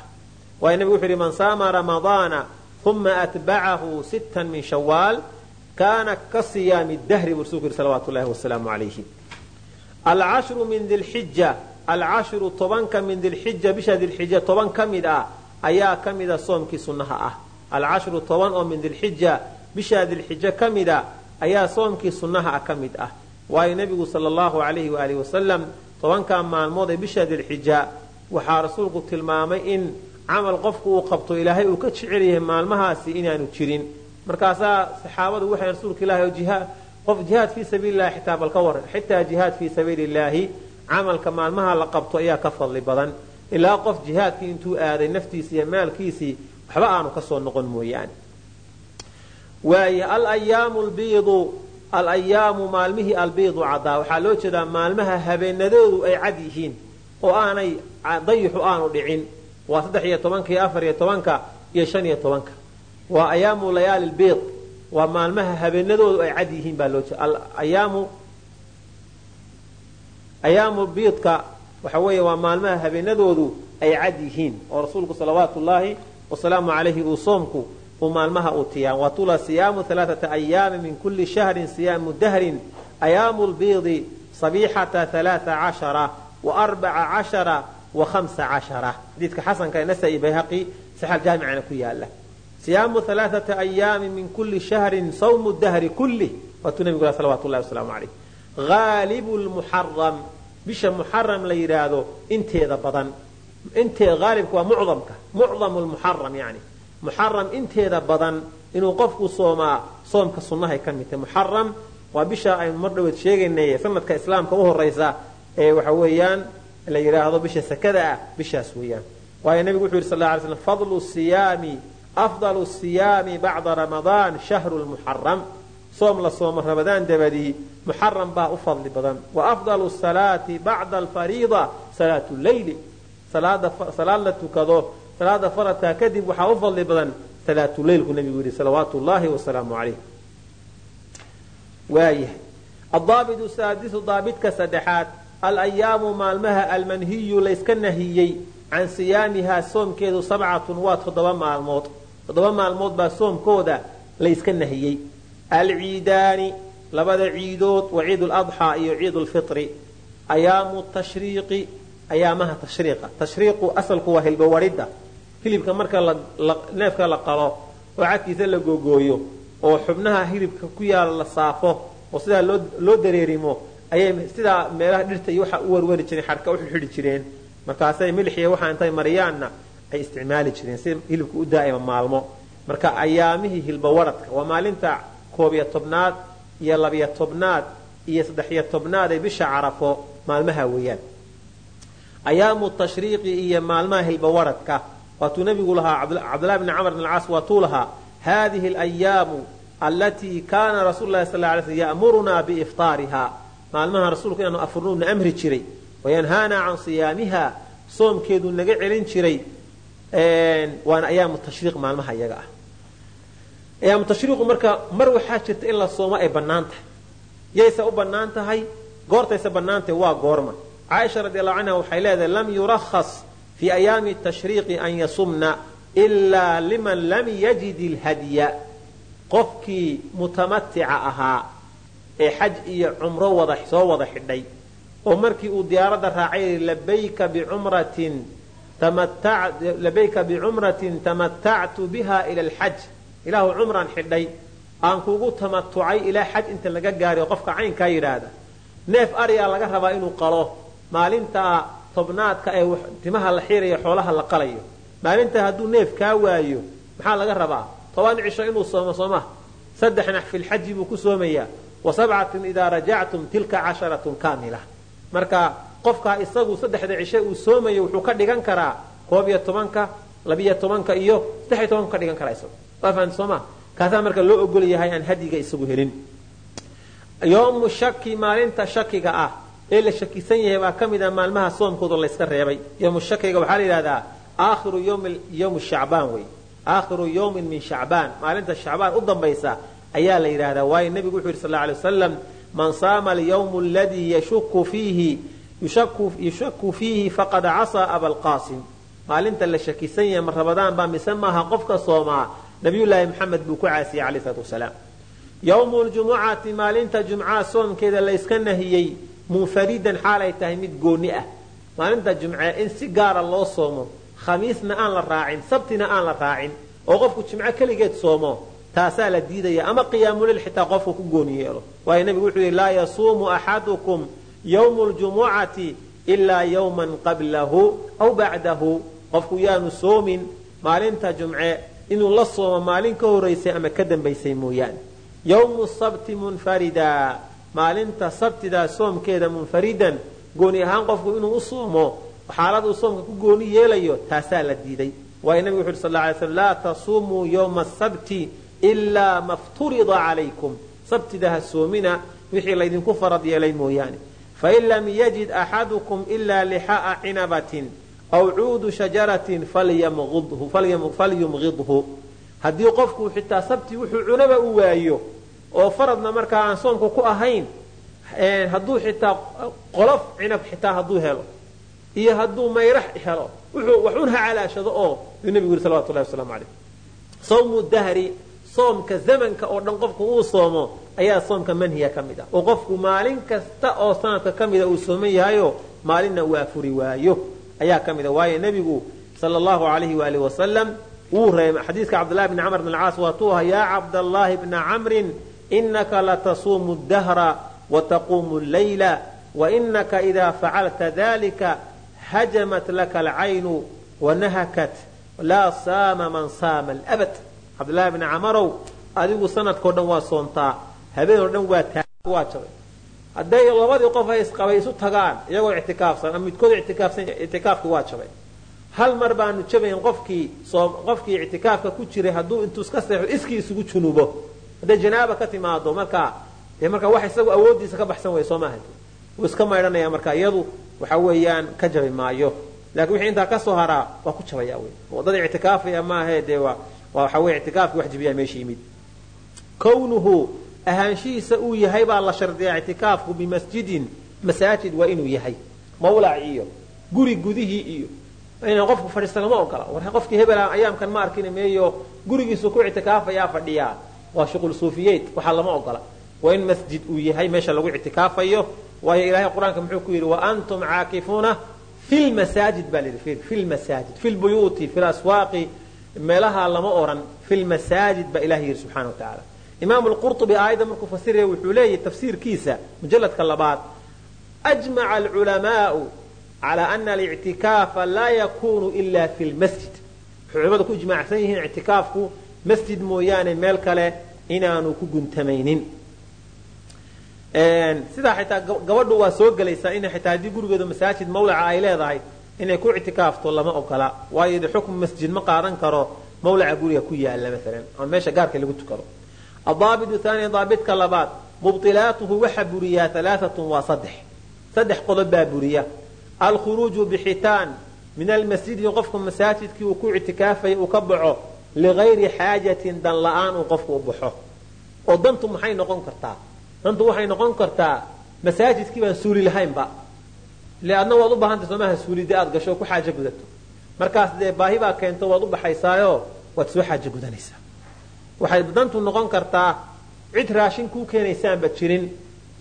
Waayo nebigu wuxu yidhi man saama ramadaana uma atbacahu sittan min shawaal kaana ka siyaami dahri buu rasuulku yidhi salawaatu llahi wasalaamu calayhi. Alcashru min dilxija alcashru tobanka min dilxija bisha dilxija toban ka mid ah ayaa ka mida soomkii sunnaha ah. Alcashru toban oo min dilxija bisha dilxija ka mida ayaa soomkii sunnaha ah ka mid ah. Waayo nebigu sala allahu alayhi waalihi wasalam tobankaa maalmood ee bisha dilxija waxaa rasuulku tilmaamay in camal qofku uu qabto ilaahay uu ka jecel yahay maalmahaasi inaanu jirin. Markaasaa saxaabadu waxay rasuulka jihaad qof jihaad fii sabiili lahi xitaa bal ka waran xitaa jihaad fii sabiili illaahi camalka maalmaha la qabto ayaa ka fadli badan ilaa qof jihaadkii intuu aaday naftiisii iyo maalkiisii waxba aanu ka soo noqon mooyaane. Waay alayaamu lbiidu alayaamu maalmihii albiidu caddaa. Waxaa loo jeedaa maalmaha habeenadoodu ay cad yihiin oo aanay dayixu aanu dhicin. Waa saddex iyo tobanka iyo afar iyo tobanka iyo shan iyo tobanka. Waa ayaamu layaali lbiid waa maalmaha habeenadoodu ay cad yihiin baa loo jeeda ayaamu biidka waxa weeye waa maalmaha habeenadoodu ay cad yihiin oo rasuulku salawaatu ullaahi wasalaamu calayhi uu soomku uu maalmaha uu tiyaan. Watula siyaamu alaaata ayaami min kulli shahrin siyaamu dahrin ayaamu lbiidi sabixata alaaa cashara wa arbaca cashara wa hamsa cashara. Xadiidka xasanka ee nasa-i bayhaqi saxaljaamicana ku yaalla siyaamu alaaata ayaami min kulli shahrin sawmu dahri kullih waatuu nebigu salawatu llahi wasalaamu calayh haalibu lmuxaram bisha muxaram la yidhaahdo inteeda badan. Intee haalibka waa mucdamka? Mucdamu lmuxaram yani. Muxaram inteeda badan inuu qofku soomaa soomka sunnahay ka mid tahay muxaram waa bisha aynu mar dhaweed sheegaynay sanadka islaamka u horaysa ee waxa weeyaan la yidhaahdo bisha sakada ah bishaas weeyaan. Waayo nebigu wuxu yidhi sal ly slam fadlu siyaami afdalu siyaami bacda ramadaan shahru lmuxaram soom la soomo rabadaan dabadii muxaram baa u fadli badan. Wa afdalu salaati bacda alfariida salaatu leyli. Salaad la tukado salaada faradkaa kadib waxaa u fadli badan salaatu leylku nabigu yidhi salawaatu llaahi wasalaamu calayh. Waayahay adaabitu saadisu daabidka saddexaad alayaamu maalmaha almanhiyu layska nahiyey can siyaamihaa soomkeedu sabcatun waa toddoba maalmood. Toddoba maalmood baa soomkooda layska nahiyey alciidaani labada ciidood wa ciid ladxaa iyo ciid lfitri ayaamu tashriiqi ayaamaha tashriiqa tashriiqu asalku waa hilbawaridda hilibka marka neefka la qalo oo cadkiisa la gogooyo oo xubnaha hilibka ku yaalla la saafo oo sidaa loo dareerimo ayay sidaa meelaha dhirta iyo waxa u warwari jireen xarka u xidhi jireen markaasay milxiya waxaa intay mariyaanna ay isticmaali jireen si hilibka u daa'ima maalmo marka ayaamihii hilbawaradka waa maalinta koobiyo tobnaad iyo labiyo tobnaad iyo saddexiyo tobnaad ee bisha carafo maalmaha weeyaan. Ayaamu tashriiqi iyo maalmaha hilbawaradka. Waatuu nabigu lahaa cabdulahi bni camr bn alcaas waatuu lahaa hadihi alayaamu allatii kaana rasuulu lahi sal lay slm ya'murunaa biiftaariha maalmaha rasuulku inaanu afurnuuna amri jiray. Wayanhaana can siyaamiha soomkeedu naga celin jiray. Waana ayaamu tashriiq maalmaha iyaga ah ayaamu tashriiqu marka mar waxaa jirta in la soomo ay bannaan tahay. Yayse u bannaan tahay goortayse bannaantahay waa goorma caaisha radi allahu canha waxay leedahay lam yurakhas fii ayaami tashriiqi an yasumna ilaa liman lam yajid ilhadya qofkii mutamatica ahaa ee xaj iyo cumro soo wada xidhay oo markii uu diyaaradda raacay labayka bicumratin tamatactu biha ila alxaj ilaahu cumraan xidhay aan kugu tamatucay ilaa xaj inta laga gaariyo qofka caynkaa yidhaahda. Neef ariyaa laga rabaa inuu qalo. Maalinta tobnaadka ee timaha la xirayo xoolaha la qalayo. Maalinta hadduu neef kaa waayo maxaa laga rabaa? Toban cisho inuu soomo sooma. Saddexna filxaji buu ku soomayaa wa sabcatin idaa rajactum tilka casharatun kaamila. Marka qofkaa isagu saddexda cishe uu soomayo wuxuu ka dhigan karaa koob iyo tobanka labiyo tobanka iyo saddexiyo tobanka ka dhigan karaa isagu sooma. Kaasaa marka loo ogol yahay aan hadiga isagu helin. Yoomu shaki maalinta shakiga ah ee la shakisan yahay baa ka mid a maalmaha soomkooda layska reebay. Yoomu shakiga waxaa la yidhahdaa aakhiru yowmi shacbaan wey. Aakhiru yowmin min shacbaan. Maalinta shacbaan u dambaysa ayaa la yidhahdaa waayo nebigu wuxu yidhi sal alay wasalam man saama alyawmu aladii yushaku fiihi faqad casaa abalqaasim maalinta la shakisan yahay ma rabadaan baa mise maaha qofka soomaa nabiyullaahi maxamed buu ku caasiyey alayh salaatu wasalaam. Yowmu ljumucati maalinta jumcaha soomkeeda layska nahiyey munfaridan xaalay tahay mid gooni ah. Maalinta jumce in si gaara loo soomo khamiisna aan la raacin sabtina aan la raacin oo qofku jimco keligeed soomo taasaa la diidaya ama qiyaamulil xitaa qofku ku gooni yeelo. Waayo nebigu wuxuu yidhi laa yasuumu axadukum yowmu ljumucati ilaa yowman qablahu aw bacdahu. Qofku yaanu soomin maalinta jumce inuu la soomo maalin ka horaysay ama ka dambaysay mooyaane. Yowmu sabti munfarida. Maalinta sabtidaa soomkeeda munfaridan. Gooni ahaan qofku inuu u soomo xaalad uu soomka ku gooni yeelayo taasaa la diiday. Waayo nebigu wuxu uhi sal ly slm laa tasuumuu yowma asabti ilaa ma fturida calaykum. Sabtida ha soomina wixii laydinku farad yeelay mooyaane. Fain lam yajid axadukum ilaa lixa'a cinabatin aw cuudu shajaratin falyumqidhu haddii qofku xitaa sabti wuxuu cunaba u waayo oo faradna markaa aan soomka ku ahayn hadduu xitaa qolof cinab xitaa hadduu helo iyo hadduu mayrax helo wuxuu calaashado oo yuu nebigu yiri salawatu llahi wasalaamu calayh. Sawmu dahri soomka zamanka oo dhan qofku uu soomo ayaa soomka manhiya ka mid ah. Oo qofku maalin kasta oo sanadka ka mida uu sooman yahayo maalinna waa furi waayo ayaa ka mid a. Waayo nebigu sala allahu alayhi waalihi wasalam wuu reebay. Xadiiska cabdullahi bni camr bn alcaas waatuu aha yaa cabdallaahi bna camrin inaka latasuumu dahra wataquumu llayla wainaka idaa facalta dalika hajamat laka alcaynu wanahakat laa saama man saama alabad. Cabdullaahi bni camarow adigu sanadkao dhan waa soontaa habeenoo dhan waa taa waa jabay hadday labadii qof ay isqabay isu tagaan iyagoo ictikaafsan ama midkood ictikaafsan ictikaafkii waa jabay. Hal mar baanu jabayn qofkii qofkii ictikaafka ku jiray hadduu intuu iska seexo iskii isugu junubo. Hadday janaaba ka timaado marka dee marka wax isagu awooddiisa ka baxsan wey soo maaha wuu iska maydhanaya marka iyadu waxa weeyaan ka jabi maayo. Lakin wixii intaa ka soo haraa waa ku jabaya wey. Wadada ictikaafaya maahe dee waa waxa wey ictikaafki wax jabiyaa meesha yimid. Kownuhu ahaanshihiisa uu yahay baa la shardiyaa ictikaafku bimasjidin. Masaajid waa inuu yahay. Mawlac iyo guri gudihii iyo inaan qofku fadhiista lama ogola. War qofkii hebel ayaamkan ma arkin meeyo gurigiisu ku ictikaafayaa fadhiyaa. Waa shuqul suufiyeed waxaa lama ogola. Waa in masjid uu yahay meesha lagu ictikaafayo. Waayo ilaahay qur'aanka muxuu ku yidhi wa antum caakifuuna fi lmasaajid baa layidhi fi lmasaajid fi lbuyuuti fi laswaaqi meelaha lama oran fi lmasaajid baa ilahay yidhi subxana wa tacaala imaamu lqurطubi aayadda markuu fasiraya wuxuu leeyahy tafsiirkiisa mujalladka labaad. Ajmaca alculamaau cala ana alictikaafa laa yakunu ila fi lmasjid waxay culimadu ku ijmaacsan yihiin ictikaafku masjid mooyaane meel kale inaanu ku guntamaynin. Sidaa xitaa gabadhu waa soo gelaysaa in xitaa haddii gurigeedu masaajid mawlaca ay leedahay inay ku ictikaafto lama ogola waayo xukm masjid ma qaadan karo mawlaca guriga ku yaalla maalan ama meesha gaarka lagu tukado adaabitu haani daabidka labaad mubdilaatuhu waxa buriyaa alaaatun waa saddex saddex qodob baa buriya alkhuruuju bixitaan min almasjidi qofku masaajidkii uu ku ictikaafaya uu ka baxo ligayri xaajatin dan la'aan uu qofku u baxo oo dantu maxay noqon kartaa dantu waxay noqon kartaa masaajidkii baan suuli lahaynba ile adna waad u baahantay soomaha suulide aad gasho ku xaajo gudato markaas dee baahi baa keento waad u baxaysaayo waad soo xaajo gudanaysaa waxay dantu noqon kartaa cid raashin kuu keenaysaanba jirin.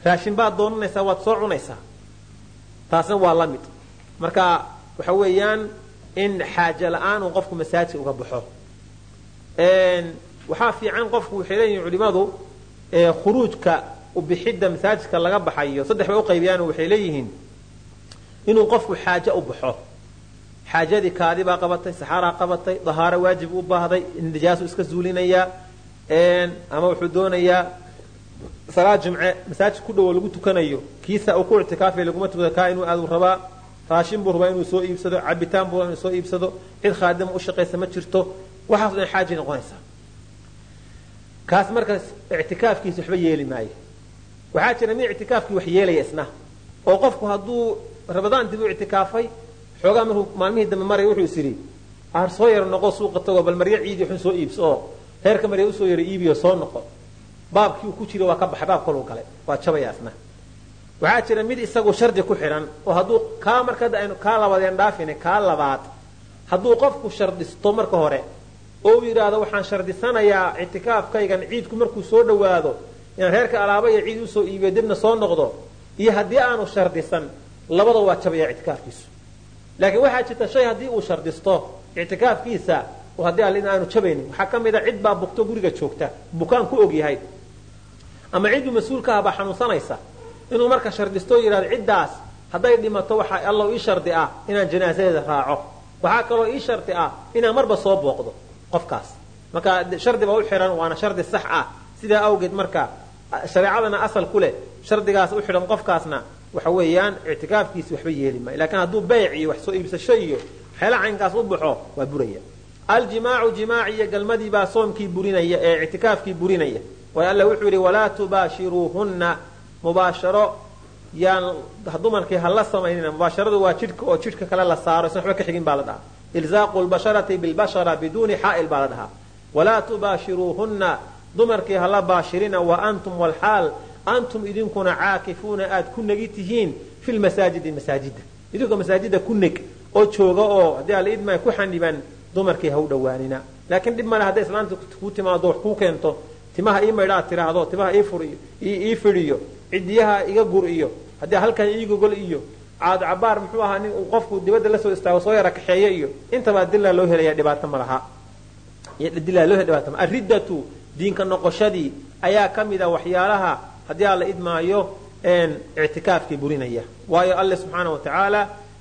Raashin baad doonanaysaa waad soo cunaysaa. Taasna waa la mid. Marka waxa weeyaan in xaajo la'aan uu qofku masaajidka uga baxo. Waxaa fiican qofku waxay leeyihiin culimadu khuruujka ubixidda masaajidka laga baxayo saddex bay uqaybiyaan waxay leeyihiin inuu qofku xaajo u baxo xaajadii kaadi baa qabatay saxaaraa qabatay dahaaro waajib u baahday nijaasu iska zuulinayaa ama wuxuu doonayaa salaad jimce masaajid ku dhowo lagu tukanayo kiisa uu ku ictikaafay laguma tukada kaa inuu aadu rabaa raashin buu rabaa inuu soo iibsado cabitaan buu rabaa inuu soo iibsado cid khaadima u shaqaysa ma jirto waxaas dhan xaajay noqonaysaa kaas marka ictikaafkiisa waxba yeeli maayo waxaa jira mid ictikaafkii wax yeelaya isna oo qofku hadduu ramadaantii buu ictikaafay xoogaa markuu maalmihii dambe maraya wuxuu is yidhi aar soo yaro noqo suuqa tago bal maryo ciidi xun soo iibso. Oo reerka marya u soo yaro iibiyo soo noqo. Baabkii uu ku jira waa ka baxay baab kaluu galay waa jabaya isna waxaa jira mid isagu shardi ku xidhan oo hadduu kaa marka aynu kaa labaadeen dhaafine kaa labaad. Hadduu qofku shardisto marka hore oo uu yidhaahdo waxaan shardisanayaa ictikaafkaygan ciidku markuu soo dhowaado inaan reerka alaaba iyo ciid u soo iibiyo dibna soo noqdo iyo haddii aanu shardisan labada waa jabaya ictikaafkiisu laakiin waxaa jirta shay haddii uu shardisto ictikaafkiisa haddii all in aanu jabaynin waxaa ka mid a cid baa bugto guriga joogta bukaan ku og yahay ama cidduu mas'uulka ah baa xanuunsanaysa inuu marka shardisto yidhahdo ciddaas hadday dhimato waxaa allow ii shardi ah inaan janaasadeeda raaco. Waxaa kaloo ii shardi ah inaan marba soo booqdo qofkaas. Marka shardi baa u xihan waana shardi sax ah. Sidaa awgeed marka shareecadana asal ku leh shardigaas u xidhan qofkaasna waxa weeyaan ictikaafkiisi waxba yeeli maayo. Lakiin hadduu bayc iyo wax soo iibsasho iyo waxyaala caynkaas u baxo waa buraya. Aljimaacu jimaac galmadii baa soomkii burinaya ee ictikaafkii burinaya. Waayo alla wuxuu yidhi walaa tubaashiruuhunna mubaasharo. Yaan dumarkii hala samaynina mubaasharadu waa jidhka oo jidhka kale la saaro isan waxba ka xigin baa la dhahaa. Ilzaaqu lbasharati bilbashara biduuni xaa'il baa la dhahaa. Walaa tubaashiruuhunna dumarkii hala baashirina wa antum walxaal antum idinkuna caakifuuna aad ku negi tihiin fi lmasaajidi masaajida idinka masaajida ku neg oo jooga oo haddii alla idmaa ku xaniban dumarkii ha u dhowaanina laakiin dhib male hadday islaanta kuu timaado wax kuu keento timaha ii maydha aad tiraahdo timaha ii fidhiyo cidiyaha iga gur iyo haddii halkan ii gogol iyo caad cabaar muxuu ahaa nin uu qofku dibadda la soo istaago soo yara kaxeeyo iyo intaba dilaa loo helaya dhibaato ma laha dilaa loo hel dhibaato ma ariddatu diinka noqoshadii ayaa ka mid a waxyaalaha haddii alla idmaayo ictikaafkii burinaya. Waayo alle subxaana wa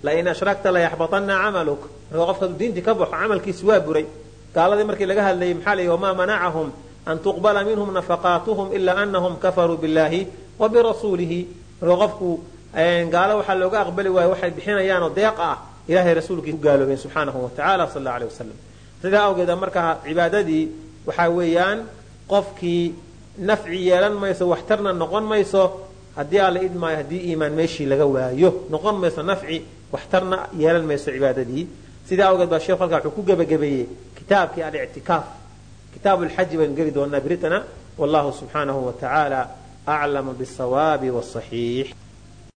lain ashrakta layaxbaطana camaluk. Marka qofka diintii ka baxo camalkiisi waa buray. Gaaladii markii laga hadlayay maxaa la wamaa manacahum an tuqbala minhum nafaqaatuhum ila anahum kafaruu billahi wa birasuulihi. Marka qofku gaalo waxaa looga aqbali waayo waxay bixinayaanoo deeq ah ilahay ku gaaloobeen subxaanahu wa sal alla alay wasalam sidaa awgeeda markaa cibaadadii waxaa weeyaan qofkii nafci yeelan mayso waxtarna noqon mayso haddii alla idmaayo haddii iimaan meeshii laga waayo noqon mayso nafci waxtarna yeelan mayso cibaadadii. Sidaa awgeed baa sheekhu halkaa wuxuu ku gebagabeeyey kitaabkii alictikaaf. Kitaabu lxaji baynu geli doonaa britana wallahu subxaanahu wa tacaala aclamu bisawaabi wsaxiix